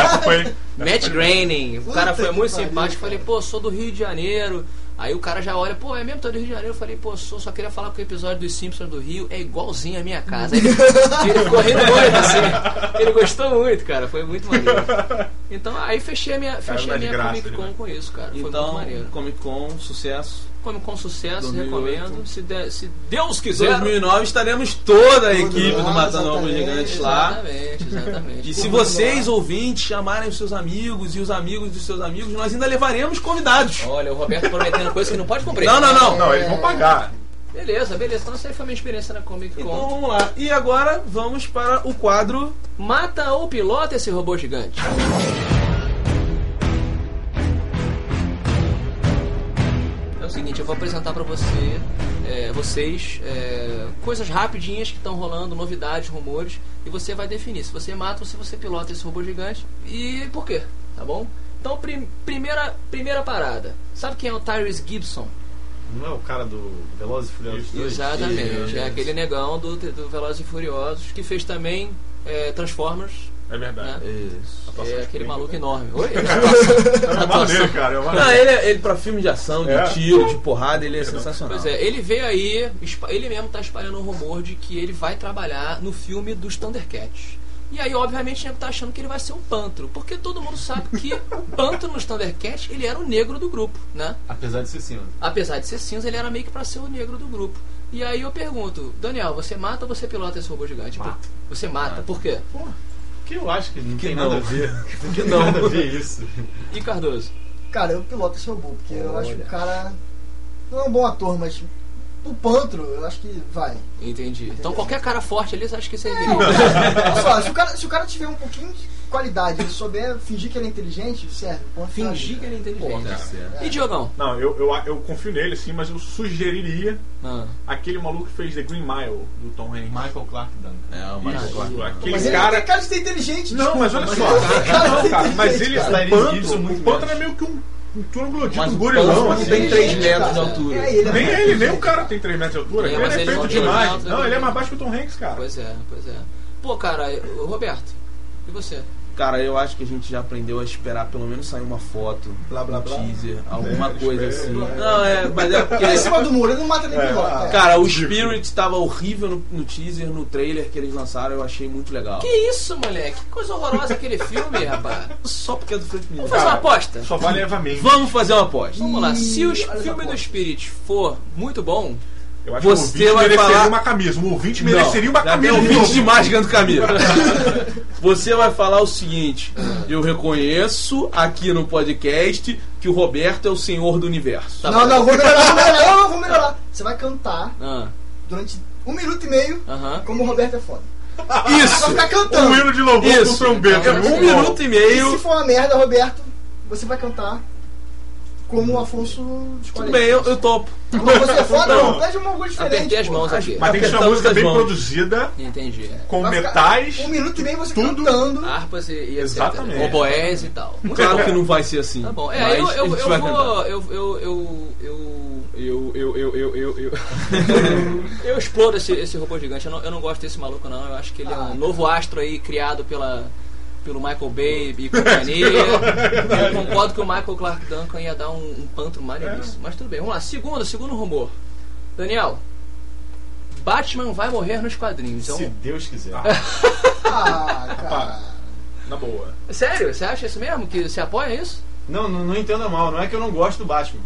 Essa foi. Matt Groening. O cara foi muito simpático. Falei, pô, sou do Rio de Janeiro. Aí o cara já olha, pô, é mesmo, tô do Rio de Janeiro. Eu falei, pô, sou, só queria falar que o episódio dos Simpsons do Rio é igualzinho à minha casa. Aí ele, ele ficou rindo muito, assim. Ele gostou muito, cara. Foi muito maneiro. Então aí fechei a minha, fechei a minha graça, Comic Con né? com isso, cara. Foi muito Então, maneiro. Comic Con, sucesso. Comic Con sucesso, 2008. recomendo. Se, der- se Deus quiser. 2009 estaremos toda a equipe lá, do Matando Robôs exatamente, Gigantes lá. Exatamente, exatamente. E se vocês, ouvintes, chamarem os seus amigos e os amigos dos seus amigos, nós ainda levaremos convidados. Olha, o Roberto prometendo coisa que não pode cumprir. Não, não, não. Não, eles vão pagar. Beleza, beleza. Então essa aí foi a minha experiência na Comic Con. Então vamos lá. E agora vamos para o quadro. Mata ou pilota esse robô gigante? O seguinte, eu vou apresentar pra você, é, vocês, é, coisas rapidinhas que estão rolando, novidades, rumores, e você vai definir se você mata ou se você pilota esse robô gigante e por quê, tá bom? Então, prim- primeira, primeira parada. Sabe quem é o Tyrese Gibson? Não é o cara do Velozes e Furiosos 2? Exatamente, é aquele negão do, do Velozes e Furiosos, que fez também é, Transformers, É verdade. Isso. Atuação é aquele bem- maluco enorme. Oi? É maneiro, cara. É Não, ele, ele pra filme de ação, de É. tiro, de porrada, ele é sensacional. Pois é, ele veio aí, ele mesmo tá espalhando um rumor de que ele vai trabalhar no filme dos Thundercats. E aí, obviamente, ele tá achando que ele vai ser um pantro, porque todo mundo sabe que o pantro nos Thundercats, ele era o negro do grupo, né? Apesar de ser cinza. Apesar de ser cinza, ele era meio que pra ser o negro do grupo. E aí eu pergunto, Daniel, você mata ou você pilota esse robô gigante? Mato. Você mata, por quê? Que eu acho que não Que tem não. nada a ver. Não tem não. nada a ver isso. E Cardoso? Cara, eu piloto esse robô, porque eu acho que Olha. o cara não é um bom ator, mas o Pantro, eu acho que vai. Entendi. Então qualquer cara forte ali, você acha que serviria? Olha só, se o, cara, se o cara tiver um pouquinho de qualidade, ele souber fingir que ele é inteligente, serve. Fingir que ele é inteligente. Tá certo. E Diogão? Não, eu, eu, eu confio nele sim, mas eu sugeriria Ah, aquele maluco que fez The Green Mile, do Tom Hanks. Michael Clark Duncan. É, o Michael Isso, Clark. aquele Mas ele cara. tem cara de ser inteligente. Não, mas olha só. ele Não, cara, mas ele. cara. O Pantro menos. é meio que um, um troglodito, um gorilão. Assim. tem 3 metros de altura. É, ele é Nem muito ele, nem o cara tem 3 metros de altura. É, ele é ele feito demais. Não, ele é alto, mais baixo que o Tom Hanks, cara. Pois é, pois é. Pô, cara, Roberto, E você? Cara, eu acho que a gente já aprendeu a esperar pelo menos sair uma foto, Blá, blá, um blá. teaser, alguma É, coisa espera. assim. Não, é, mas é porque. Em cima do muro, ele não mata nem É, piloto. ah, é. Cara, o. Spirit estava horrível no, no teaser, no trailer que eles lançaram, eu achei muito legal. Que isso, moleque? Que coisa horrorosa aquele filme, rapaz. Só porque é do Frank Miller. Vamos fazer uma aposta? Só vale Mendes. Vamos fazer uma aposta. Vamos lá. Se o essa filme do. Spirit for muito bom, Eu acho Você que o ouvinte vai mereceria falar- uma camisa. Um ouvinte mereceria uma já tem camisa. ouvinte demais ganhando camisa. Você vai falar o seguinte: eu reconheço aqui no podcast que o Roberto é o senhor do universo. Tá não, bom. não, vou melhorar, vou melhorar, não, não, vou melhorar. Você vai cantar ah, durante um minuto e meio aham. como o Roberto é foda. Isso! Vai ficar Um cantando. hino de louvor Isso. com trombeta. Então, Um Muito minuto e E meio. se for uma merda, Roberto, você vai cantar como o Afonso escolhe. Tudo bem, eu, eu topo. Não, você é foda, Não. Pede uma coisa diferente. Apertei as mãos aqui. Mas tem que ser uma música bem mãos. produzida, Entendi. com metais. Um minuto e meio você Tudo. cantando. Harpas e, e etc. Exatamente. Oboés e tal. Claro que não vai ser assim. Tá bom. É, mas eu, a eu, eu vai vou. Eu, eu, eu, eu, eu, eu, eu, eu, eu, eu, eu exploro esse, esse robô gigante. Eu não, eu não gosto desse maluco, não. Eu acho que ele é um novo astro aí criado pela, pelo Michael Bay e companhia. eu concordo que o Michael Clark Duncan ia dar um, um pantro maneiríssimo. Mas tudo bem. Vamos lá. Segundo, segundo rumor. Daniel. Batman vai morrer nos quadrinhos. É um- Se Deus quiser. Ah, cara. Na boa. Sério? Você acha isso mesmo? Que você apoia isso? Não, não, não entenda mal, não é que eu não gosto do Batman.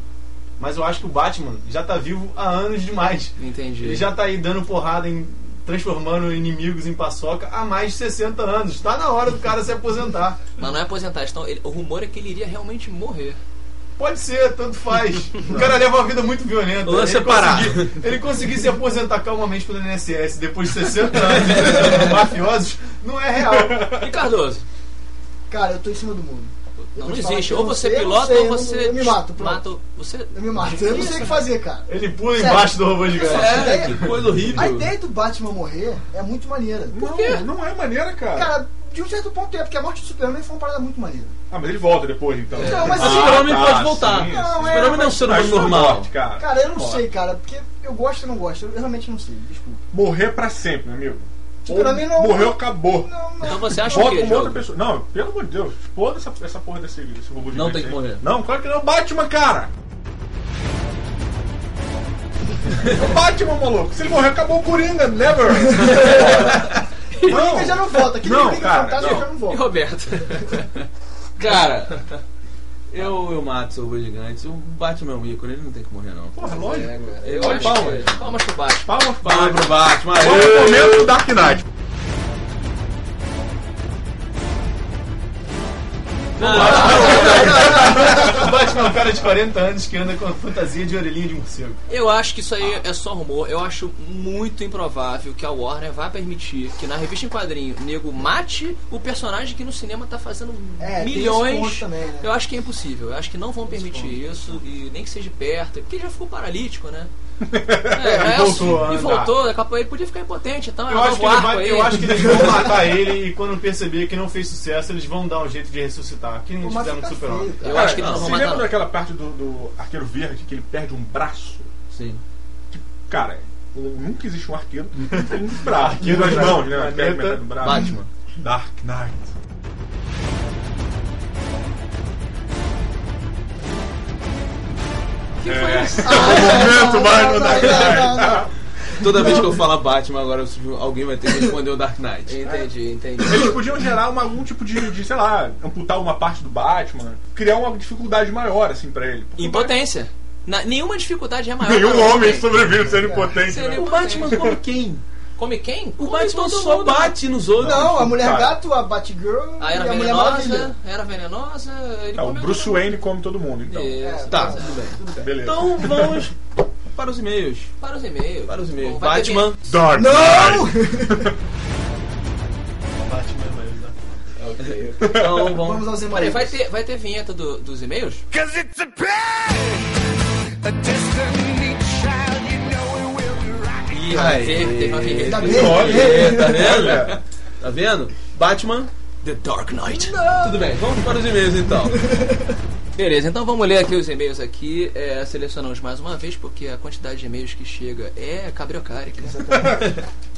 Mas eu acho que o Batman já tá vivo há anos demais. Entendi. Ele já tá aí dando porrada em. Transformando inimigos em paçoca há mais de 60 anos. Tá na hora do cara se aposentar. Mas não é aposentar. Então, ele- o rumor é que ele iria realmente morrer. Pode ser, tanto faz. O cara leva uma vida muito violenta. O lance ele, é conseguir, ele conseguir se aposentar calmamente pelo INSS depois de 60 anos enfrentando mafiosos não é real. E Cardoso? Cara, eu tô em cima do mundo. Não, não existe. que eu Ou não você sei, pilota sei, ou eu não- você. eu me mato, pronto. mata. o- Você. Eu me mato. Eu não sei o que fazer, cara. Ele pula Sério? embaixo do robô gigante. É, que coisa horrível. A ideia do Batman morrer é muito maneira. Não, não é maneira, cara. Cara, de um certo ponto é, porque a morte do Superman foi uma parada muito maneira. Ah, mas ele volta depois, então. Não, mas O assim, super-homem tá, pode voltar. sim, o Não, super-homem é, não é um ser humano normal. morte, cara. Cara, eu não Morte. sei, cara, porque eu gosto ou não gosto. Eu realmente não sei, desculpa. Morrer pra sempre, meu amigo. Super-Homem não- Morreu, acabou. Não, não. Então você acha o Bota quê, uma outra pessoa. Não, pelo amor de Deus, exploda essa, essa porra desse, desse robô Não gigante tem que aí. morrer. Não, claro que não. Batman, cara! o Batman, maluco. Se ele morrer, acabou o Coringa. Never! O Coringa já não volta. Aquele Não, Coringa cara, fantasma não. já não E volta. Roberto? Cara, eu, eu mato o gigante. O Batman é um ícone, ele não tem que morrer, não. Porra, lógico. É. Eu Eu acho acho que- que. Palmas pro Batman. Palmas pro Batman. Vamos no momento do Dark Knight. O Batman é um cara de 40 anos que anda com a fantasia de orelhinha de morcego. Eu acho que isso aí é só rumor. Eu acho muito improvável que a Warner vá permitir que na revista em quadrinho o nego mate o personagem que no cinema tá fazendo É, milhões. também, né? Eu acho que é impossível. Eu acho que não vão permitir isso e nem que seja perto, porque ele já ficou paralítico, né? É, é, voltou a e voltou, daqui a pouco ele podia ficar impotente, então Eu acho, que ele vai- eu acho que eles vão matar ele e quando perceber que não fez sucesso, eles vão dar um jeito de ressuscitar. Que nem fizeram com o fica Super-Homem. feio, Eu acho que não Você vão lembra matar. daquela parte do, do Arqueiro Verde que ele perde um braço? Sim. Cara, nunca existe um arqueiro que tem um braço. Arqueiro Duas da mãos, né? Batman. Dark Knight. Que foi É. isso? o momento mais no não, Dark Knight. Toda vez que eu falar Batman, agora alguém vai ter que responder o Dark Knight. Entendi, entendi. Eles podiam gerar uma, algum tipo de, de, sei lá, amputar uma parte do Batman, criar uma dificuldade maior, assim, pra ele. Porque Impotência. Na- nenhuma dificuldade é maior. Nenhum homem sobrevive sendo impotente, Seria né? O Batman come quem? Come quem? O Come Batman todo só mundo. bate nos outros. Não, a Mulher Cara. Gato, a Batgirl Ah, era e a Mulher Maravilha. venenosa, era venenosa, ele É, o Bruce todo Wayne come todo mundo, então. Isso, Tá, pois é. tudo bem. Beleza. Então vamos para os e-mails. Para os e-mails. Para os e-mails. Bom, Batman. Dark Não! Batman, mas, né? Então vamos. Vamos aos e-mails. vai ter, vai ter vinheta do- dos e-mails? Cause it's a pain, a destiny Ih, teve uma. Ainda bem. Olha, tá vendo? Tá vendo? Batman. The Dark Knight. Tudo bem, vamos para os e-mails então. Beleza, então vamos ler aqui os e-mails aqui. É, selecionamos mais uma vez, porque a quantidade de e-mails que chega é cabriocárica.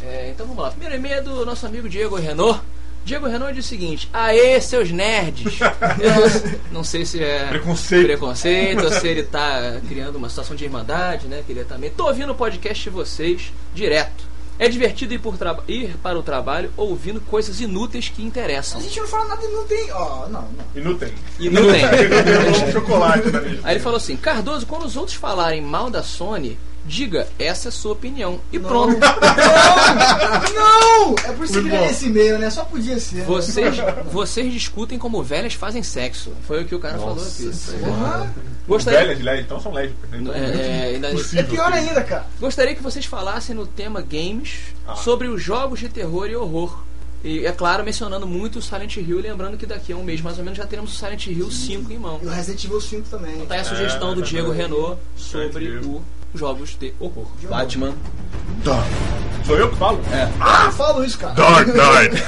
É, então vamos lá. Primeiro e-mail é do nosso amigo Diego Renault. Diego Renault diz o seguinte: Aê, seus nerds! Eu não, não sei se é Preconceito. preconceito ou se ele tá criando uma situação de irmandade, né? Que ele também. Tô ouvindo o podcast de vocês direto. É divertido ir, por ir para o trabalho ouvindo coisas inúteis que A interessam. gente não fala nada e não tem. Ó, não, não. E não tem. E não tem. um chocolate lista. Aí ele falou assim: Cardoso, quando os outros falarem mal da Sony, diga, essa é a sua opinião. E Não. pronto. Não! É por isso que bom. esse e-mail, né? Só podia ser. né? Vocês, vocês discutem como velhas fazem sexo. Foi o que o cara falou aqui. Gostaria, Velhas, né? então são lésbicas. Né? Então, É, é, ainda- é pior ainda, cara. gostaria que vocês falassem no tema games Ah. sobre os jogos de terror e horror. E é claro, mencionando muito o Silent Hill, lembrando que daqui a um mês mais ou menos já teremos o Silent Hill 5 em mão. E o Resident Evil 5 também. Tá aí a sugestão É, do Diego. Renault sobre os jogos de horror. Batman. Sou eu que falo? É. Ah, eu falo isso, cara. Dark Knight.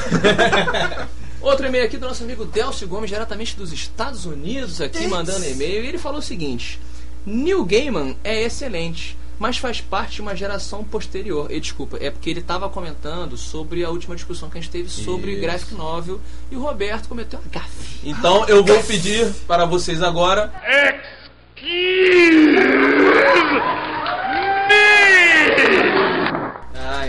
Outro e-mail aqui do nosso amigo Delcio Gomes, diretamente dos Estados Unidos, aqui Eita. mandando e-mail. E ele falou o seguinte: Neil Gaiman é excelente, mas faz parte de uma geração posterior. E desculpa, é porque ele estava comentando sobre a última discussão que a gente teve sobre Isso. graphic novel e o Roberto cometeu uma gafe. Então eu vou pedir para vocês agora. Ah,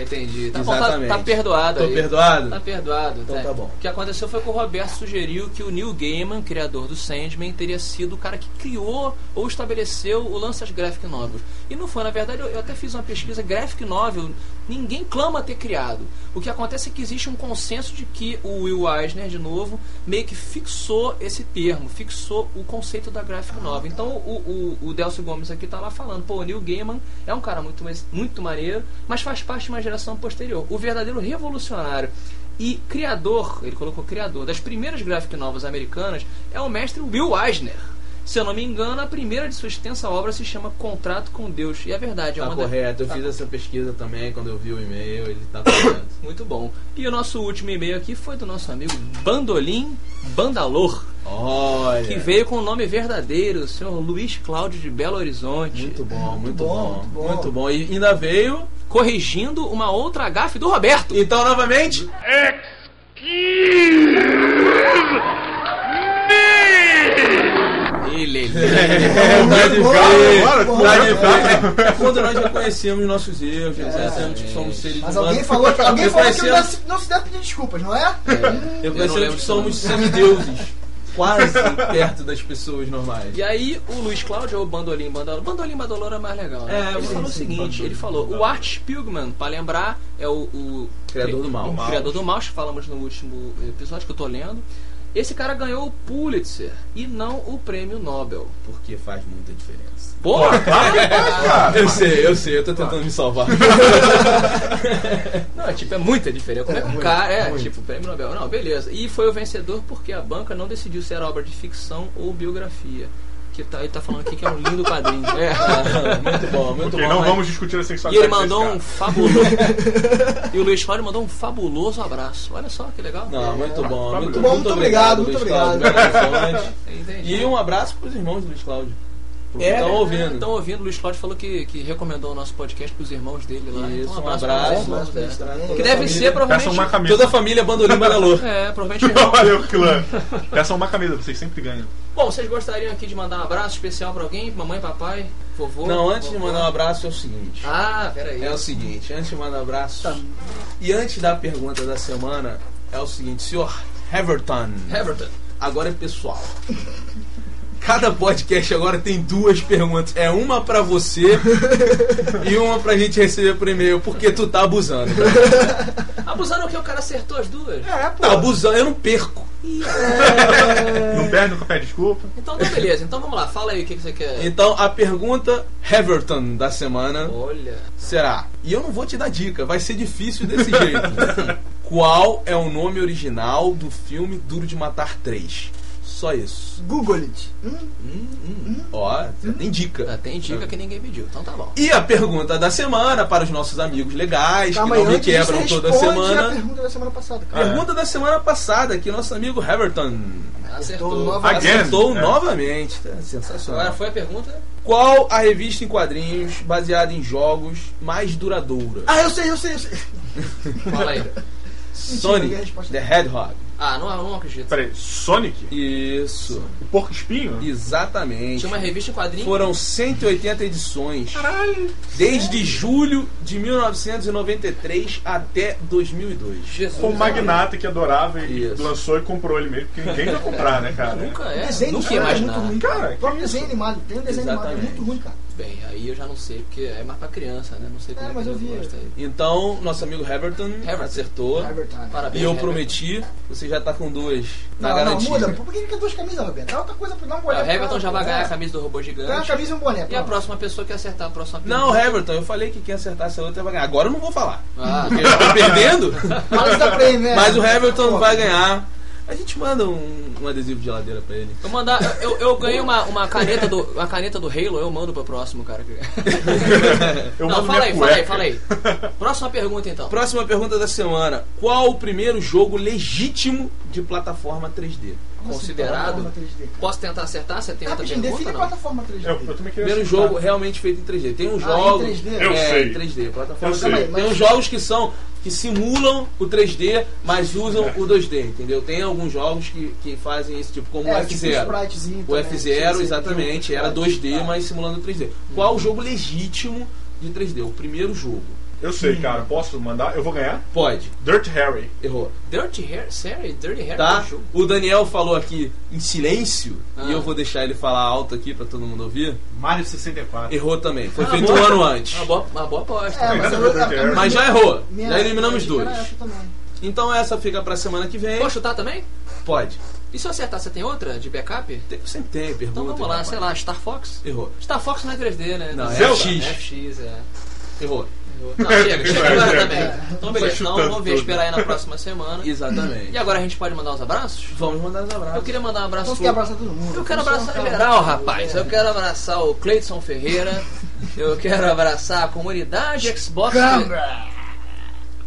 entendi. Tá, bom, tá, Exatamente. tá perdoado Tô aí. perdoado? Tá perdoado. Então é. tá bom. O que aconteceu foi que o Roberto sugeriu que o Neil Gaiman, criador do Sandman, teria sido o cara que criou ou estabeleceu o lance das graphic novels. E não foi, na verdade, eu, eu até fiz uma pesquisa graphic novel, ninguém clama ter criado. O que acontece é que existe um consenso de que o Will Eisner, de novo, meio que fixou esse termo, fixou o conceito da graphic novel. Então o, o, o Delcio Gomes aqui tá lá falando, pô, o Neil Gaiman é um cara muito, muito maneiro, mas faz parte de uma geração posterior. O verdadeiro revolucionário e criador, ele colocou criador, das primeiras graphic novels americanas é o mestre Will Eisner. Se eu não me engano, a primeira de sua extensa obra se chama Contrato com Deus. E é verdade, é Tá uma da- correto, eu tá fiz essa pesquisa também quando eu vi o e-mail, ele tá correto. Muito bom. E o nosso último e-mail aqui foi do nosso amigo Bandolim Bandalor, Olha. que veio com o nome verdadeiro, o senhor Luiz Cláudio de Belo Horizonte, Muito bom, muito, bom, bom, muito bom. muito bom. E ainda veio. corrigindo uma outra gafe do Roberto. Então, novamente. De frente. É quando nós reconhecemos nossos erros, reconhecemos que somos seres Mas humanos. alguém falou que, alguém falou que não, se deve pedir desculpas, não é? Eu não Reconhecemos lembro que somos não. semideuses. Quase perto das pessoas normais. E aí o Luiz Cláudio, ou Bandolim Bandalor, Bandolim Bandalor é mais legal. Né? É, ele sim, falou o seguinte, Bandolim ele falou, o. Art Spiegelman, para lembrar, é o, o Criador do mal. o criador do que falamos no último episódio que eu tô lendo. Esse cara ganhou o Pulitzer e não o prêmio Nobel. Porque faz muita diferença. Porra! Eu sei, eu sei, eu tô tentando me salvar. Não, é tipo, é muita diferença. Como é que um cara. É, tipo, prêmio Nobel. Não, beleza. E foi o vencedor porque a banca não decidiu se era obra de ficção ou biografia. Que tá, ele tá falando aqui que é um lindo quadrinho. É. Ah, muito bom, muito Porque bom. não mas- vamos discutir a E sexualidade ele mandou um fabuloso. e o Luiz Cláudio mandou um fabuloso abraço. Olha só que legal. Não, muito bom. Muito, bom, muito obrigado, muito obrigado. Belo Horizonte. Entendi. E um abraço pros irmãos do Luiz Cláudio. É, Estão ouvindo. Estão ouvindo. O Luiz Cláudio falou que, que recomendou o nosso podcast pros irmãos dele lá. Isso, então, um abraço. Um abraço pra é. eles também. Que deve família. ser provavelmente. Toda a família Bandolim Badalor. É, provavelmente irmão. Valeu, clã. Peçam uma camisa, vocês sempre ganham. Bom, vocês gostariam aqui de mandar um abraço especial pra alguém? Mamãe, papai, vovô? Não, antes de vovó? mandar um abraço é o seguinte. Ah, peraí. É o seguinte, antes de mandar um abraço. Tá. E antes da pergunta da semana, é o seguinte, senhor Heverton. Everton. Agora é pessoal. Cada podcast agora tem duas perguntas. É uma pra você e uma pra gente receber por e-mail, porque tu tá abusando. Abusando o que? O cara acertou as duas? É, pô. Tá abusando, eu não perco. Não perde, nunca pede desculpa. Então tá beleza. Então vamos lá. Fala aí o que, que você quer. Então a pergunta Heverton da semana Olha. será: E eu não vou te dar dica, vai ser difícil desse jeito. Qual é o nome original do filme Duro de Matar 3? Só isso. Google it. Hum, Hum, hum. Ó, já tem dica. Ah, tem dica que ninguém pediu. Então tá bom. E a pergunta da semana para os nossos amigos legais, Calma que aí, não me antes quebram toda responde semana. a pergunta da semana passada, cara. Pergunta da semana passada, aqui nosso amigo Heverton Acertou. nova- Again. acertou É. novamente. Tá sensacional. Agora foi a pergunta? Qual a revista em quadrinhos baseada em jogos mais duradoura? Ah, eu sei, eu sei, eu sei. Fala aí. Sonic resposta the Hedgehog. Ah, não, não acredito. Peraí, Sonic? Isso, O Porco Espinho? exatamente. Tinha uma revista em quadrinho. Foram 180 edições. Desde julho de 1993 até 2002. Jesus. Foi um magnata que adorava e Isso. lançou e comprou ele mesmo, porque ninguém vai comprar, né, cara? Nunca O é. desenho Nunca é imaginar. muito ruim. Cara, o que desenho animado. Tem um desenho animado, é Exatamente. muito ruim, cara. Bem, aí eu já não sei, porque é mais pra criança, né? Não sei como É, é, mas que eu ele vi. gosta aí. Então, nosso amigo Heberton Heberton. acertou. Herbert Time. Parabéns. E eu Herbert. prometi, você já tá com duas na Não, não, muda. Por que ele quer duas camisas, Roberto? É outra coisa pra dar um É, boné. O cara, já vai ganhar É. a camisa do robô Ganha gigante. uma camisa e um boné. E a próxima pessoa que acertar a próxima Não, pergunta- Heberton, eu falei que quem acertasse a outra vai ganhar. Agora eu não vou falar. Ah, Porque eu tô perdendo. Prêmio, né? Mas o Heberton vai ganhar. A gente manda um, um adesivo de geladeira pra ele. Eu mandar, eu, eu ganhei uma, uma caneta do uma caneta do Halo, eu mando pro próximo cara. Eu não, mando fala aí, fala aí, fala aí. Próxima pergunta então. Próxima pergunta da semana. Qual o primeiro jogo legítimo de plataforma 3D? como assim, Considerado? plataforma 3D, cara? Posso tentar acertar? Você tem outra Rapidinho, pergunta define não? plataforma 3D. Eu, eu Primeiro jogo realmente feito em 3D. Tem uns Ah, em jogos. 3D? Eu é, sei. em 3D. Plataforma Eu 3D. sei. Tem uns jogos que são. Que simulam o 3D, mas usam o 2D, entendeu? Tem alguns jogos que, que fazem esse tipo, como É, o tipo F0. spritezinho O também, F0, sim, exatamente, era sim. 2D, Ah. mas simulando 3D. Qual o jogo legítimo de 3D? O primeiro jogo. Eu sei, cara. Posso mandar? Eu vou ganhar? Pode. Dirt Harry. Errou. Dirty Hair? Sério? Dirty Hair? Tá? é um? O Daniel falou aqui em silêncio, Ah. e eu vou deixar ele falar alto aqui pra todo mundo ouvir. Mario 64. Errou também. Foi Ah, feito boa. um ano antes. Uma boa, uma boa aposta. É, mas, eu, a Terry. Mas já errou. minha- Já eliminamos minha dica dois. era essa também. Então essa fica pra semana que vem. Posso chutar também? Pode. E se eu acertar, você tem outra de backup? Tem- sempre tem pergunta. Então vamos lá, rapaz. sei lá, Star Fox? Errou. Star Fox não é 3D, né? Não, é Zelda. FX. FX, é. Errou. Não, chega, chega agora também. Então beleza, então vamos ver, esperar aí na próxima semana. Exatamente. E agora a gente pode mandar os abraços? Vamos mandar os abraços. Eu queria mandar um abraço Então você pro... quer abraçar todo mundo. Eu quero abraçar cara, geral, rapaz. Eu quero abraçar o Cleiton Ferreira. Eu quero abraçar a comunidade Xbox. Câmara!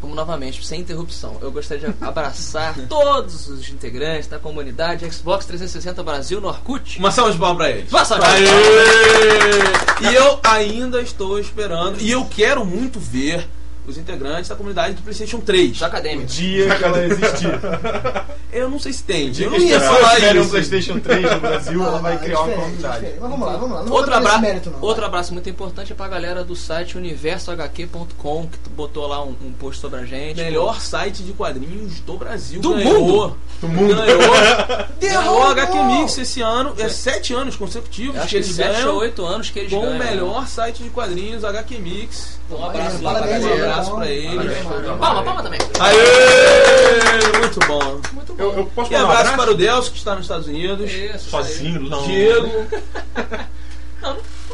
Como novamente, sem interrupção, eu gostaria de abraçar todos os integrantes da comunidade Xbox 360 Brasil no Orkut. Uma salva de palmas pra eles. Uma salva de. E eu ainda estou esperando. E eu quero muito ver os integrantes da comunidade do PlayStation 3. Só acadêmico. Dia que ela existir. Eu não sei se tem. Dia Eu não ia falar tiverem um isso. PlayStation 3 no Brasil, Não, ela vai não, é criar uma diferente, comunidade. Mas vamos lá, vamos lá. Não Outro, abra... mérito, não. Outro abraço muito importante é pra galera do site universohq.com que botou lá um, um post sobre a gente. Melhor site de quadrinhos do Brasil. Do ganhou. mundo? Do mundo. Ganhou. a HQ Mix esse ano. É sete anos consecutivos que que eles 7 ganham 8 anos que eles com ganham. o melhor site de quadrinhos, HQ Mix. Um abraço lá pra Parabéns, Um galera. abraço pra eles. Palma, palma também. Aê! Muito bom. Muito bom. Eu, eu posso E um abraço abraço? para o Delcio, que está nos Estados Unidos. Isso, Sozinho, não. Diego.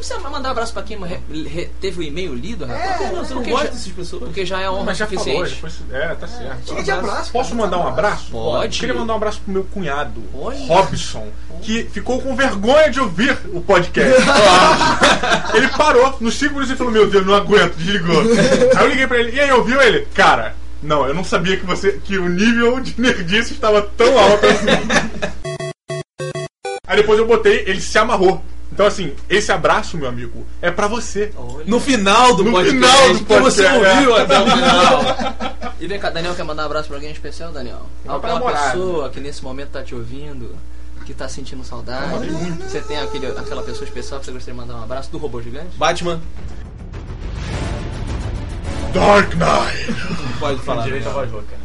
Precisa mandar abraço pra quem re- re- teve o e-mail lido, rapaz. É, Não, você não gosta já- dessas pessoas? Porque já é honra Mas já falou, suficiente. depois, é, tá certo. Chega de abraço. Posso cara. mandar um abraço? Pode. Eu queria mandar um abraço pro meu cunhado, Olha. Robson, que ficou com vergonha de ouvir o podcast. ele parou, nos 5 minutos ele falou: Meu Deus, não aguento, desligou. Aí eu liguei pra ele, e aí, ouviu ele? Cara, não, eu não sabia que você que o nível de nerdice estava tão alto assim. Aí depois eu botei, ele se amarrou. Então, assim, esse abraço, meu amigo, é pra você. No final do No podcast. final do porque você podcast, ouviu é. até o final. E vem cá, Daniel quer mandar um abraço pra alguém especial, Daniel? Alguma pessoa que nesse momento tá te ouvindo, que tá sentindo saudade. Você tem aquele, aquela pessoa especial que você gostaria de mandar um abraço do robô gigante? Batman, Dark Knight. pode falar. Direito à voz louca.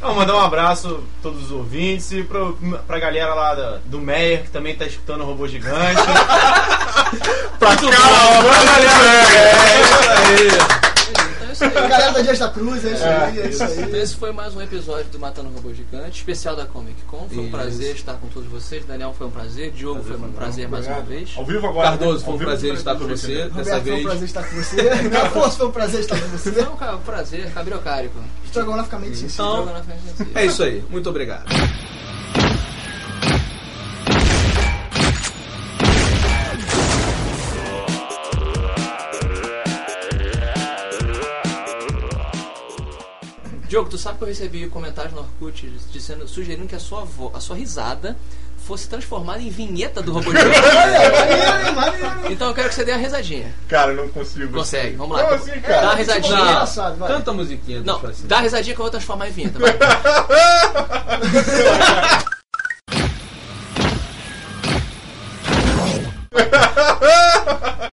Vamos mandar um abraço a todos os ouvintes e pro, pra galera lá da- do Meyer, que também tá escutando o Robô Gigante. Pra cá, Então é isso aí. Galera da Dias da Cruz, é isso aí, é isso Então aí. esse foi mais um episódio do Matando o Robô Gigante, especial da Comic Con. Foi um prazer estar com todos vocês. Daniel foi um prazer, Diogo foi um prazer mais uma vez. Ao vivo agora. Cardoso, né? foi Ao um prazer estar com você dessa Roberto, foi um vez. prazer estar com você. Afonso, foi um prazer estar com você. Foi um ca- prazer, cabriocárico. Estrogonoficamente sensível. Então. É isso aí. Muito obrigado. Diogo, tu sabe que eu recebi comentários no Orkut dizendo, sugerindo que a sua, vo- a sua risada fosse transformada em vinheta do robô. Então eu quero que você dê uma risadinha. Cara, eu não consigo. Consegue, vamos lá. Como assim, Dá cara? uma risadinha. Não. Engraçado, vai. Canta a musiquinha Não, dá uma risadinha que eu vou transformar em vinheta. Vai.